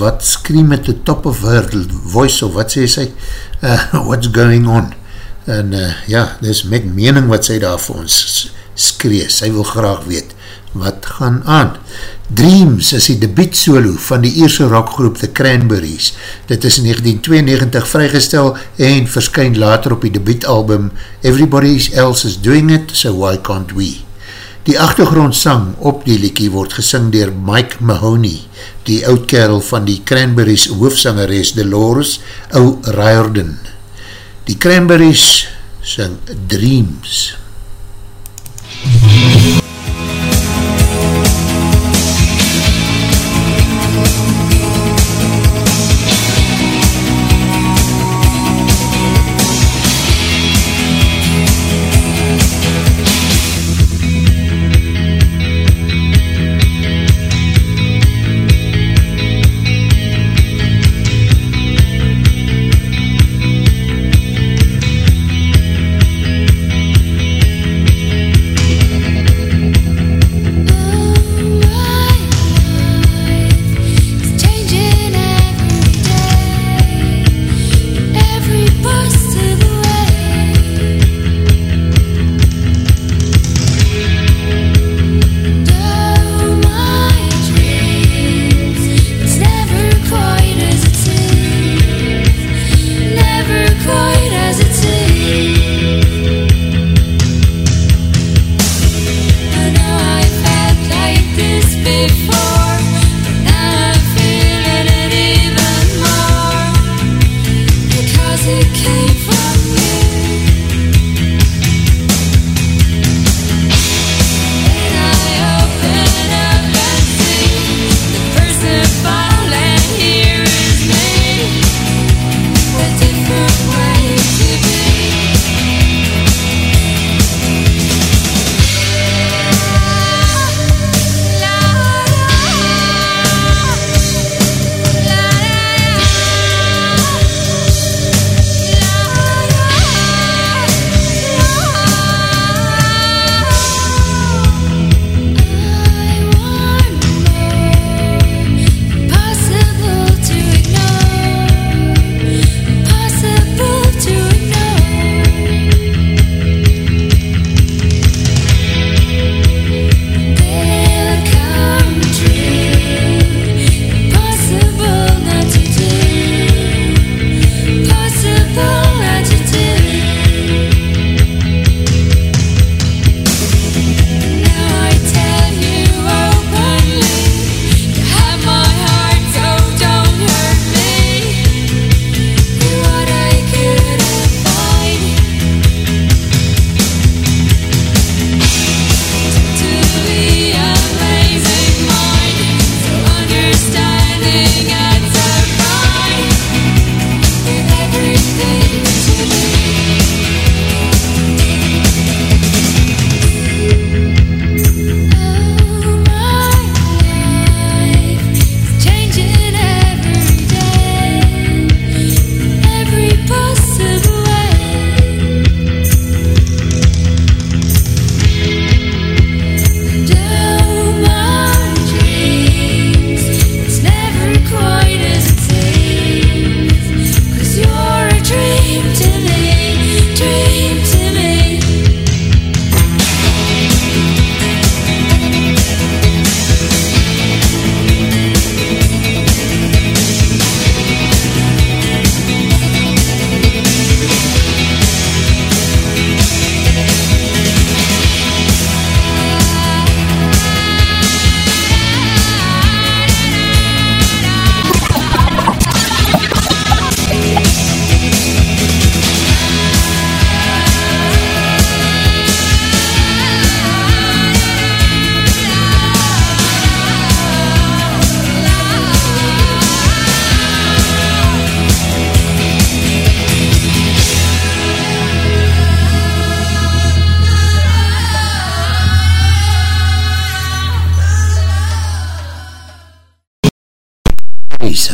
wat scream at the top of her voice, of wat sê sy, uh, *laughs* what's going on? En uh, ja, dis met mening wat sy daar vir ons skree, sy wil graag weet, wat gaan aan? Dreams is die debiet solo van die eerste rockgroep The Cranberries. Dit is in 1992 vrygestel en verskyn later op die debietalbum Everybody Else Is Doing It, So Why Can't We? Die achtergrondsang op die liekie word gesing dier Mike Mahoney, die oudkerel van die Cranberries hoofsangeres Dolores O'Riordan. Die Cranberries sing Dreams. MUZIEK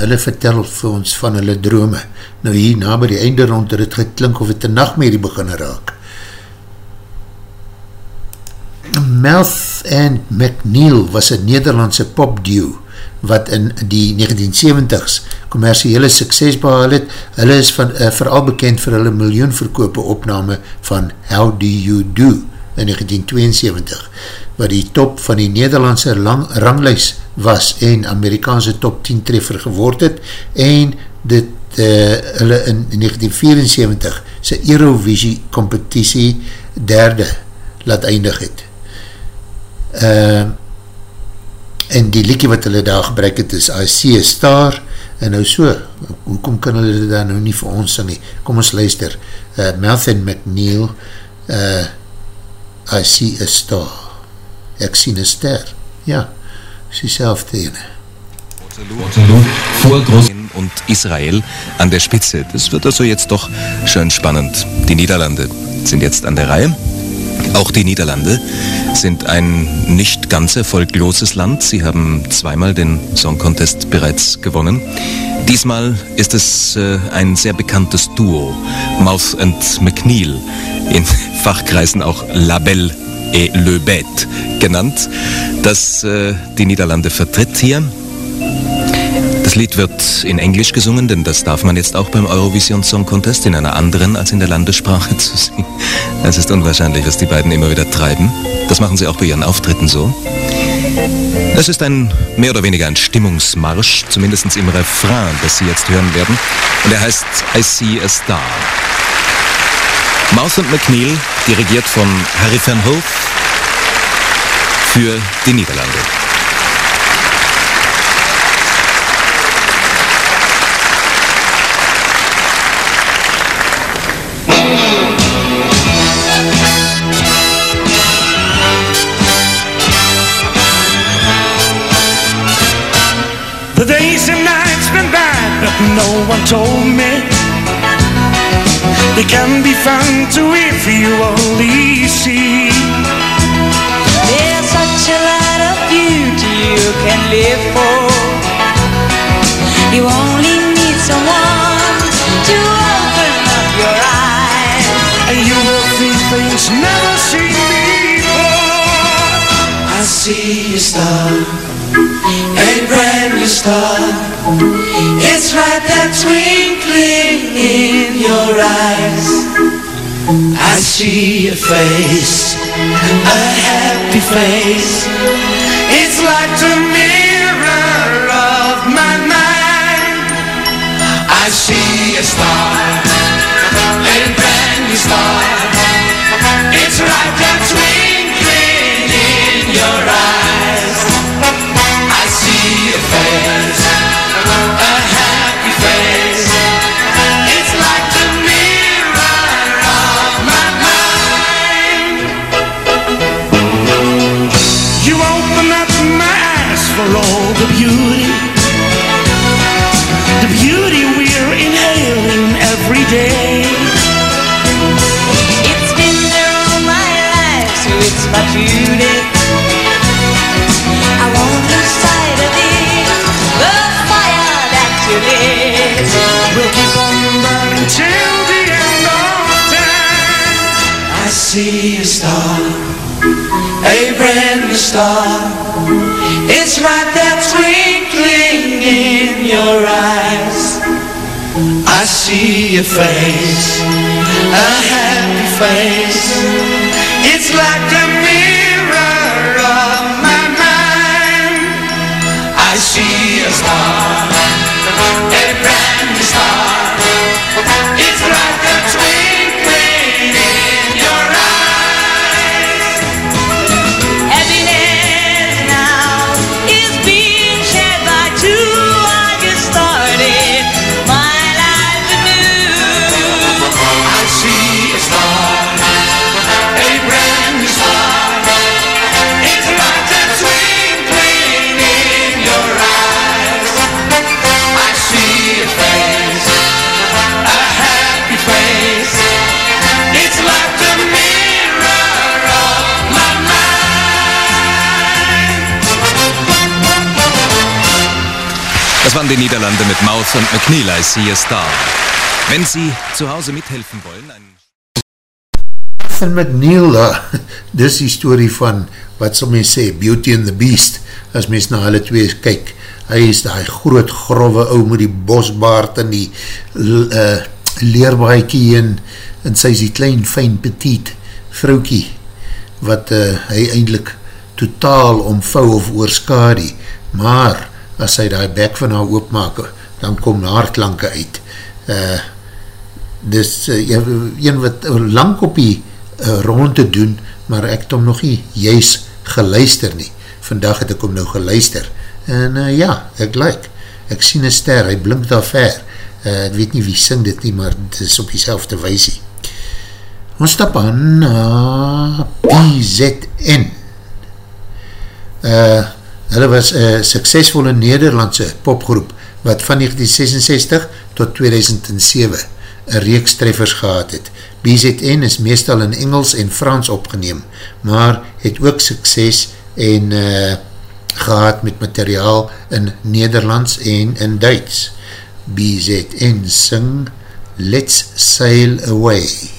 hulle vertel vir ons van hulle drome. Nou hier na by die einde rond het het geklink of het een nachtmerrie begin raak. Mouth and McNeil was een Nederlandse popduo wat in die 1970s commerciële sukses behaal het. Hulle is van, uh, vooral bekend vir hulle miljoen verkope opname van How Do You Do in 1972 wat die top van die Nederlandse lang, ranglijs was en Amerikaanse top 10 treffer geword het en dit uh, hulle in 1974 sy Eurovisie competitie derde laat eindig het. Uh, en die liekie wat hulle daar gebruik het is I See a Star en nou so, hoekom kan hulle dit daar nou nie vir ons sing nie, kom ons luister. Uh, Melvin McNeil uh, I See a Star. Ek sien een ster. Ja, die selfde ene Waterloo vor Groß und Israel an der Spitze. Das wird also jetzt doch schön spannend. Die Niederlande sind jetzt an der Reihe. Auch die Niederlande sind ein nicht ganz erfolgloses Land. Sie haben zweimal den Song Contest bereits gewonnen. Diesmal ist es äh, ein sehr bekanntes Duo, Mouth and McNeil, in *laughs* Fachkreisen auch La Belle et Le Bête genannt, das äh, die Niederlande vertritt hier. Das Lied wird in Englisch gesungen, denn das darf man jetzt auch beim Eurovision Song Contest in einer anderen als in der Landessprache *laughs* zu singen. Es ist unwahrscheinlich, was die beiden immer wieder treiben. Das machen sie auch bei ihren Auftritten so. Es ist ein mehr oder weniger ein Stimmungsmarsch, zumindest im Refrain, das Sie jetzt hören werden. Und er heißt I See a Star. Mouth and McNeil, dirigiert von Harry van Hoof für die Niederlande. Can be fun too if you only see. There's such a lot of beauty you can live for. You only need someone to open up your eyes. And you will see things never seen before. I see a star, a brand new star. It's like that twinkling in your eyes. I see a face, a happy face. It's like the mirror of my mind. I see a star, a brand new star. A star, a brand new star. It's right that twinkling in your eyes. I see a face, a happy face. It's like the mirror of my mind. I see a star, van die Niederlande mit Mouth und McNeil, I See a Star. Wenn Sie zu Hause mithelfen wollen, ein Van McNeil, uh, *laughs* dis die story van, wat sal men sê, Beauty and the Beast, as mens na hulle twee kyk, hy is die groot grove ou met die bosbaard en die uh, leerbaakie en, en sy is die klein, fijn, petit vroukie, wat uh, hy eindelijk totaal omvou of oorskadie, maar as hy die bek van haar oopmaak, dan kom haar klanke uit. Uh, dis uh, een wat lang op die uh, rond te doen, maar ek het hom nog nie juist geluister nie. Vandag het ek hom nou geluister. En uh, ja, ek like. Ek sien een ster, hy blink daar ver. Uh, ek weet nie wie sing dit nie, maar het is op die selfde weisie. Ons stap aan na PZN. Uh, hulle was een suksesvolle Nederlandse popgroep wat van 1966 tot 2007 een reeks treffers gehad het. BZN is meestal in Engels en Frans opgeneem, maar het ook sukses en uh, gehad met materiaal in Nederlands en in Duits. BZN sing Let's Sail Away.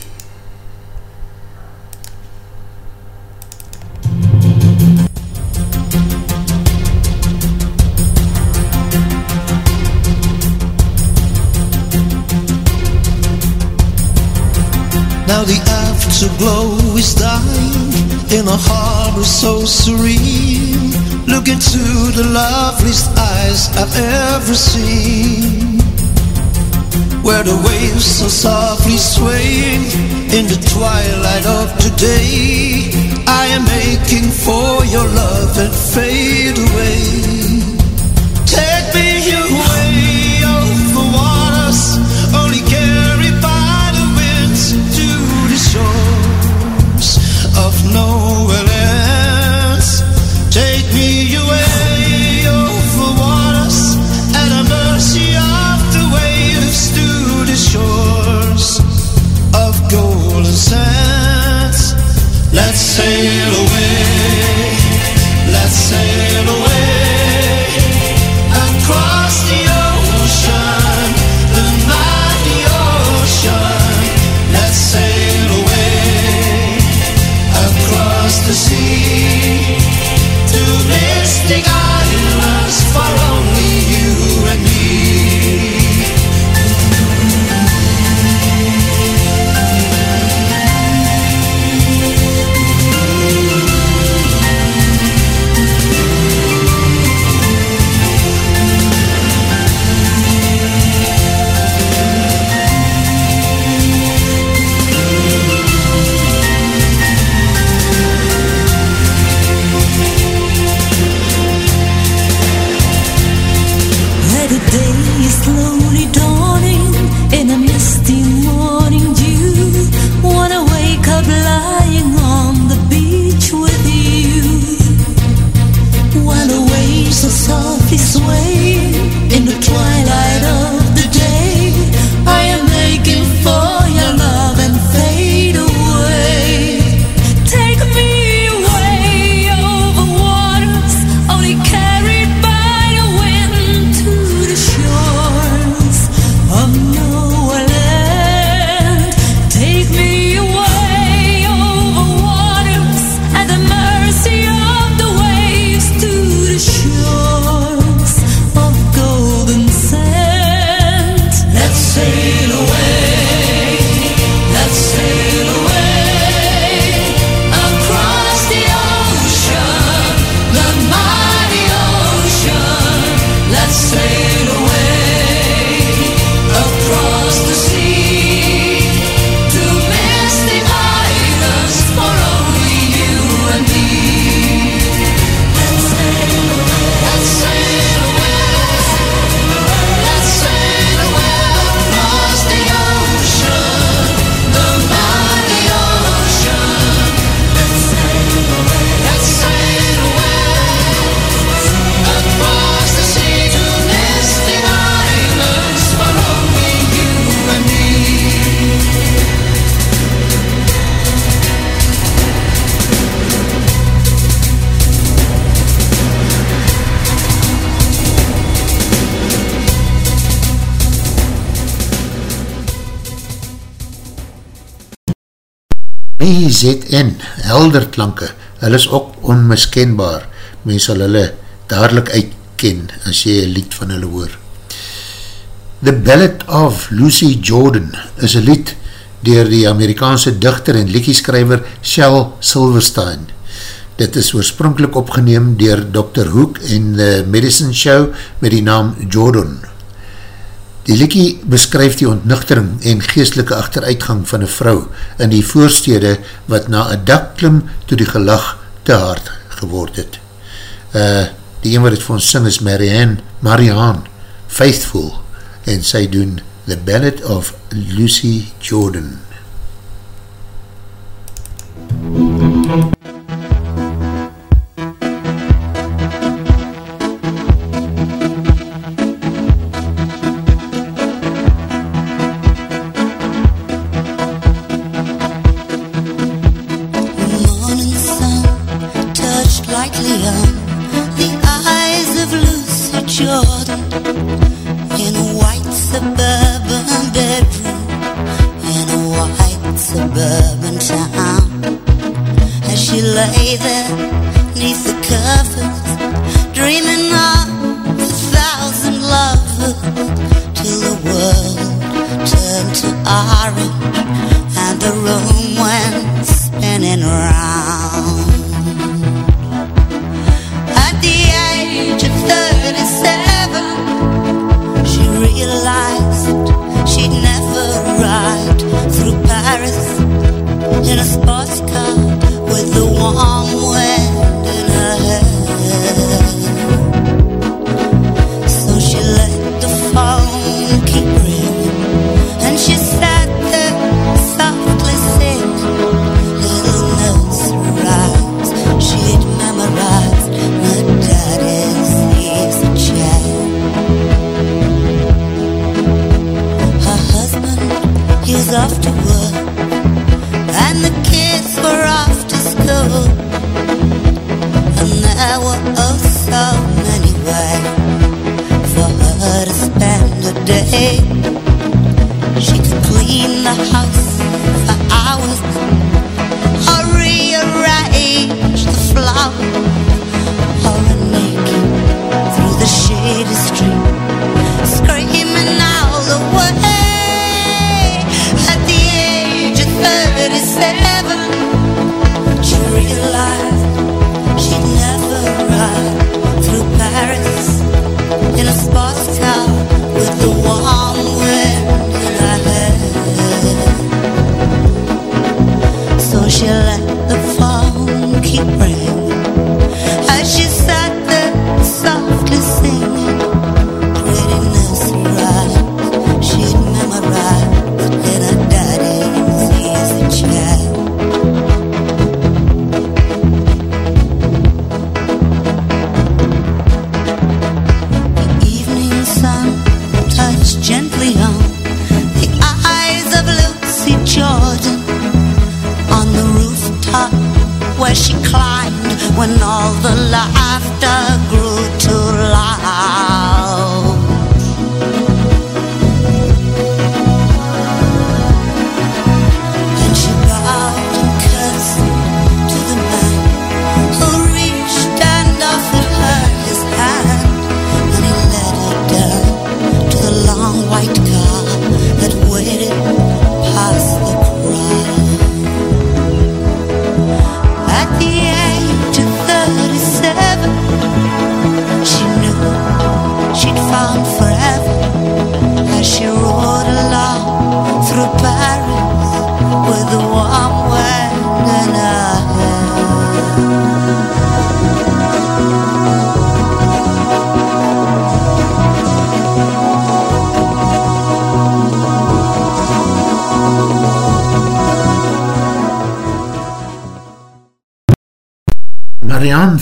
Now the afterglow is dying in a harbor so serene. Look into the loveliest eyes I've ever seen. Where the waves are softly swaying in the twilight of today. I am aching for your love and fade away. BZN, helder klanke, hulle is ook onmiskenbaar, mens sal hulle dadelijk uitken as jy een lied van hulle hoor. The Ballad of Lucy Jordan is een lied dier die Amerikaanse dichter en liedjeskrijver Shel Silverstein. Dit is oorspronkelijk opgeneem dier Dr. Hook en The Medicine Show met die naam Jordan. Die liedjie beskryf die ontnuchtering en geestelike achteruitgang van een vrou in die voorstede wat na een dak klim toe die gelag te hard geword het. Uh, die een wat het vir ons sing is Marianne, Marianne Faithful en sy doen The Ballad of Lucy Jordan. morning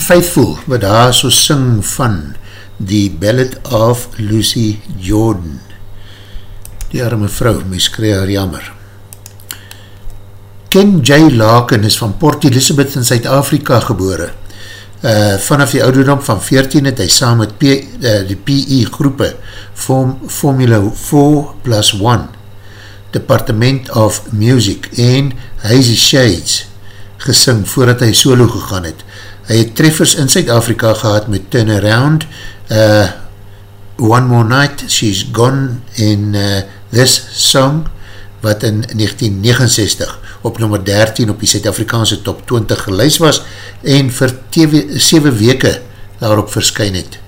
Faithful, wat daar so sing van die Ballad of Lucy Jordan. Die arme vrou, mys kree haar jammer. Ken J. Laken is van Port Elizabeth in Zuid-Afrika gebore. Uh, vanaf die ouderdom van 14 het hy saam met P, uh, die PE groepe Form, Formula 4 plus 1 Department of Music en Hazy Shades gesing voordat hy solo gegaan het. Hy het treffers in Suid-Afrika gehad met Turn Around, uh, One More Night, She's Gone en uh, This Song, wat in 1969 op nummer 13 op die Suid-Afrikaanse top 20 geluis was en vir 7 weke daarop verskyn het.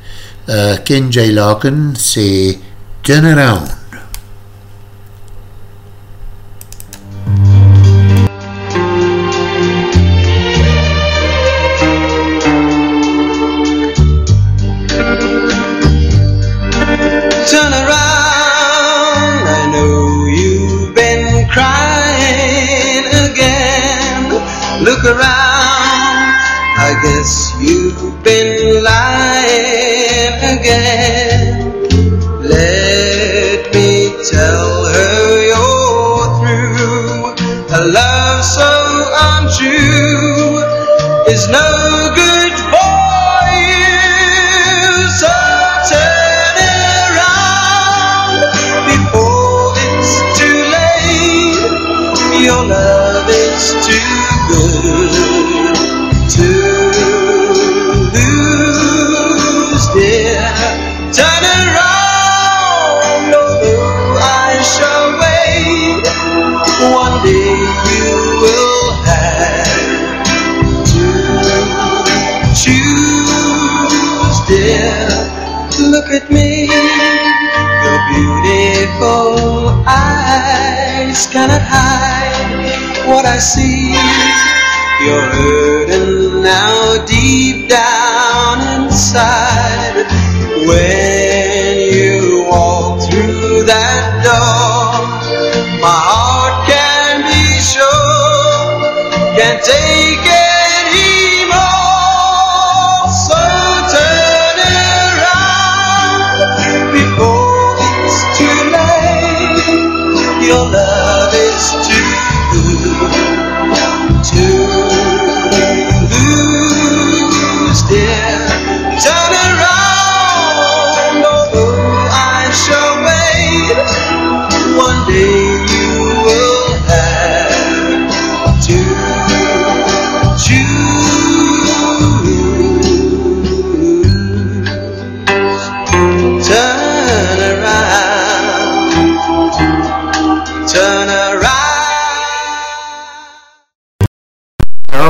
Uh, Ken J. Larkin sê Turn your beautiful eyes cannot hide what I see. You're hurting now deep down inside. When you walk through that door, my heart can be sure can't take anymore.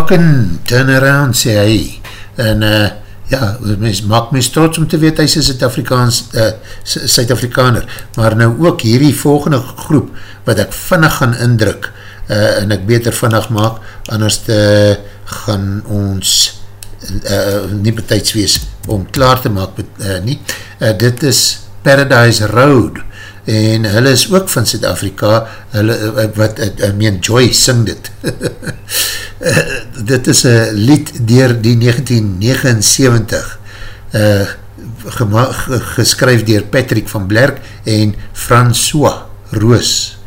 Rockin' turn around, sê hy. En uh, ja, mens maak mens trots om te weet, hy is een Suid-Afrikaans, uh, Suid-Afrikaner. Maar nou ook hierdie volgende groep, wat ek vinnig gaan indruk, uh, en ek beter vinnig maak, anders te, gaan ons uh, nie betijds wees om klaar te maak, uh, nie. Uh, dit is Paradise Road, en hulle is ook van Suid-Afrika, hulle, uh, wat, uh, I mean, Joy sing dit. *laughs* dit is een lied dier die 1979 uh, geskryf dier Patrick van Blerk en François Roos.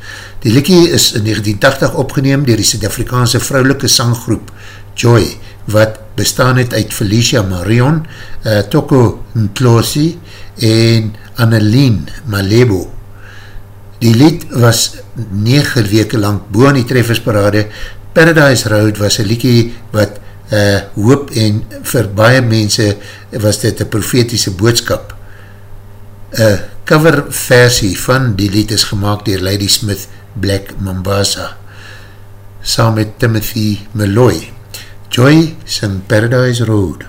Die liedje is in 1980 opgeneem dier die Suid-Afrikaanse vrouwelike sanggroep Joy, wat bestaan het uit Felicia Marion, uh, Toko Nklosi en Annelien Malebo. Die lied was 9 weke lang boe aan die treffersparade. Paradise Road was een liedje wat uh, hoop en vir baie mense was dit een profetiese boodskap. Een cover versie van die lied is gemaakt dier Lady Smith Black Mombasa saam met Timothy Malloy. Joy sing Paradise Road.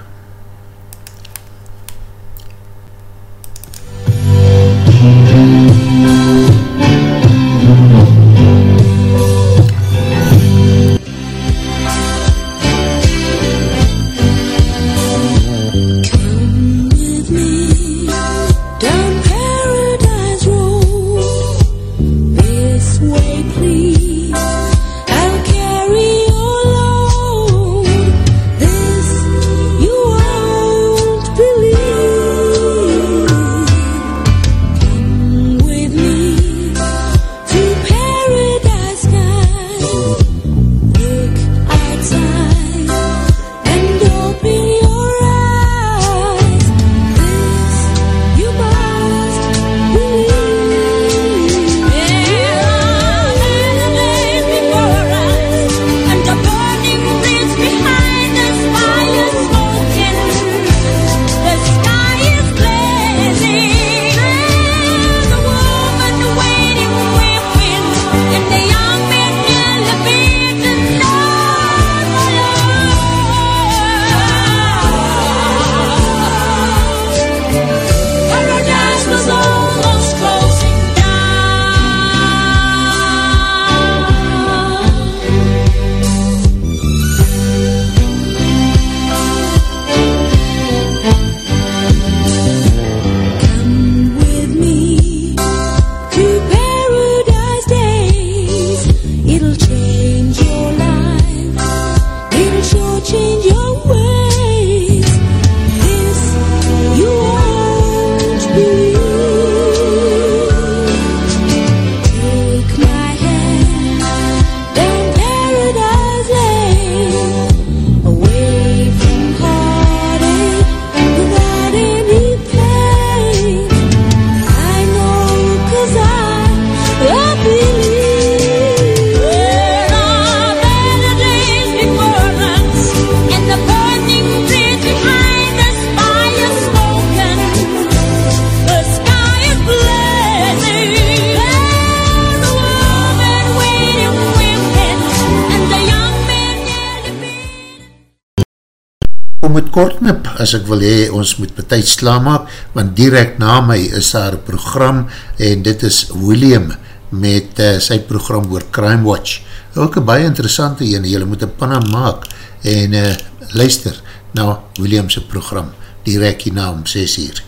Kortnip, as ek wil hee, ons moet partij sla maak, want direct na my is daar program, en dit is William, met uh, sy program oor Crime Watch, ook een baie interessante ene, jylle moet een pan aan maak, en uh, luister na William's program, direct hierna om 6 uur.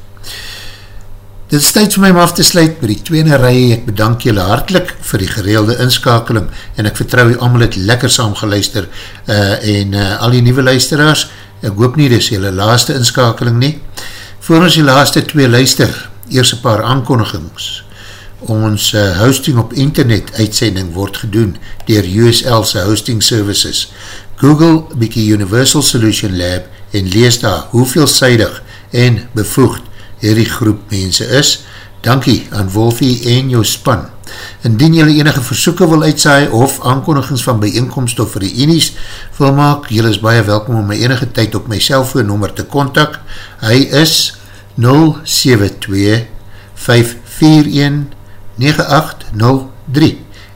Dit is tyd vir my om af te sluit met die tweede rij. Ek bedank julle hartlik vir die gereelde inskakeling en ek vertrouw jy allemaal het lekker saam geluister uh, en uh, al die nieuwe luisteraars, ek hoop nie dis julle laaste inskakeling nie. Voor ons die laaste twee luister, eers een paar aankondigings. Ons uh, hosting op internet uitsending word gedoen dier USL's hosting services. Google bykie Universal Solution Lab en lees daar hoeveelzijdig en bevoegd hierdie groep mense is. Dankie aan Wolfie en jou span. Indien jylle enige versoeken wil uitsaai of aankondigings van bijeenkomst of reenies wil maak, jylle is baie welkom om my enige tyd op my cellfoonnummer te kontak. Hy is 072 541 9803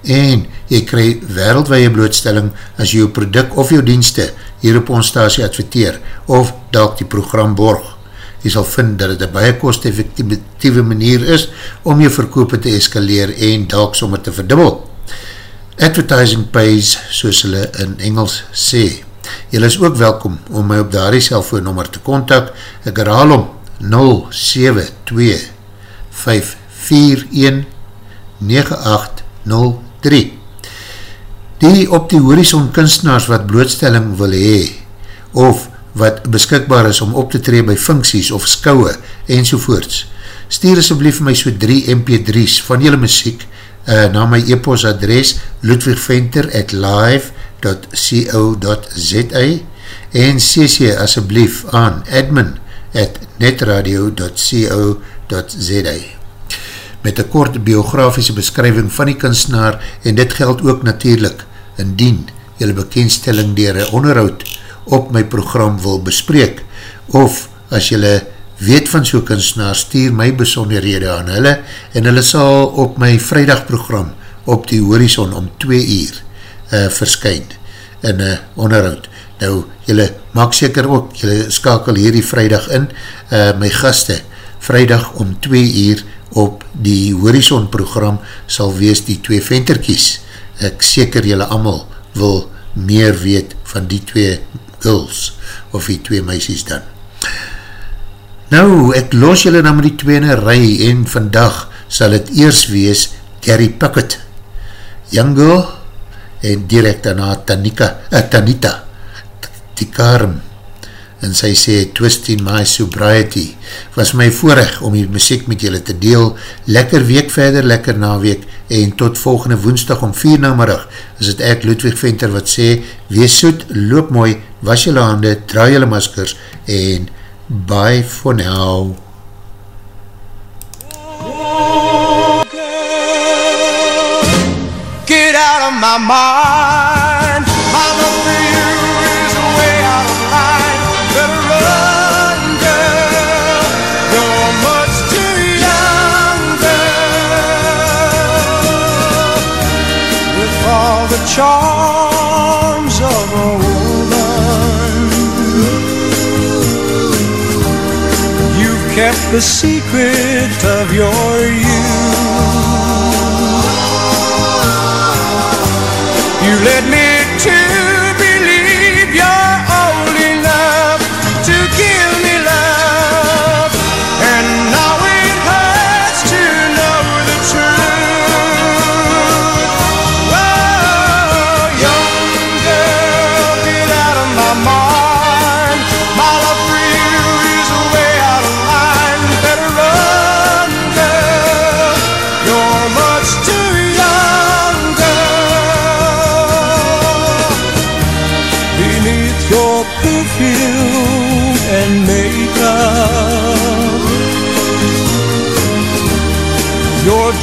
en jy krij wereldwaie blootstelling as jou product of jou dienste hier op ons stasie adverteer of dalk die program borg jy sal vind dat het een baie kost-effectieve manier is om jou verkoop te eskaleer en dalk sommer te verdubbel. Advertising pays, soos hulle in Engels sê. Jy is ook welkom om my op daardie cellfoonnummer te kontak. Ek herhaal om 072 541 9803 Die op die horizon kunstenaars wat blootstelling wil hee of wat beskikbaar is om op te tree by funksies of skouwe enzovoorts. Stuur asjeblief my so 3 mp3's van jylle muziek uh, na my e-post adres ludwigventer at live.co.za en cc asjeblief aan admin at netradio.co.za met een kort biografische beskrywing van die kunstenaar en dit geld ook natuurlijk indien jylle bekendstelling dier een onderhoud op my program wil bespreek, of as jylle weet van soe kunstenaar, stuur my besonderhede aan hulle, en hulle sal op my vrijdagprogram op die horizon om 2 uur uh, verskyn in een onderhoud. Nou, jylle maak seker ook, jylle skakel hierdie vrijdag in, uh, my gaste, vrijdag om 2 uur op die horizon program sal wees die twee venterkies. Ek seker jylle amal wil meer weet van die twee girls, of die twee meisies dan. Nou, ek los julle dan met die tweede rij en vandag sal het eers wees Gary Puckett, Young Girl en direct daarna Tanika, uh, Tanita, Tikarum en sy sê Twisting My Sobriety. Was my voorrecht om die muziek met julle te deel. Lekker week verder, lekker na week en tot volgende woensdag om 4 namerig is het ek Ludwig Venter wat sê wees soet, loop mooi was julle hande, draai julle maskers en bye for now. Get out of my mind. The secret of your youth. You led me to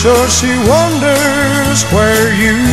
sure she wonders where you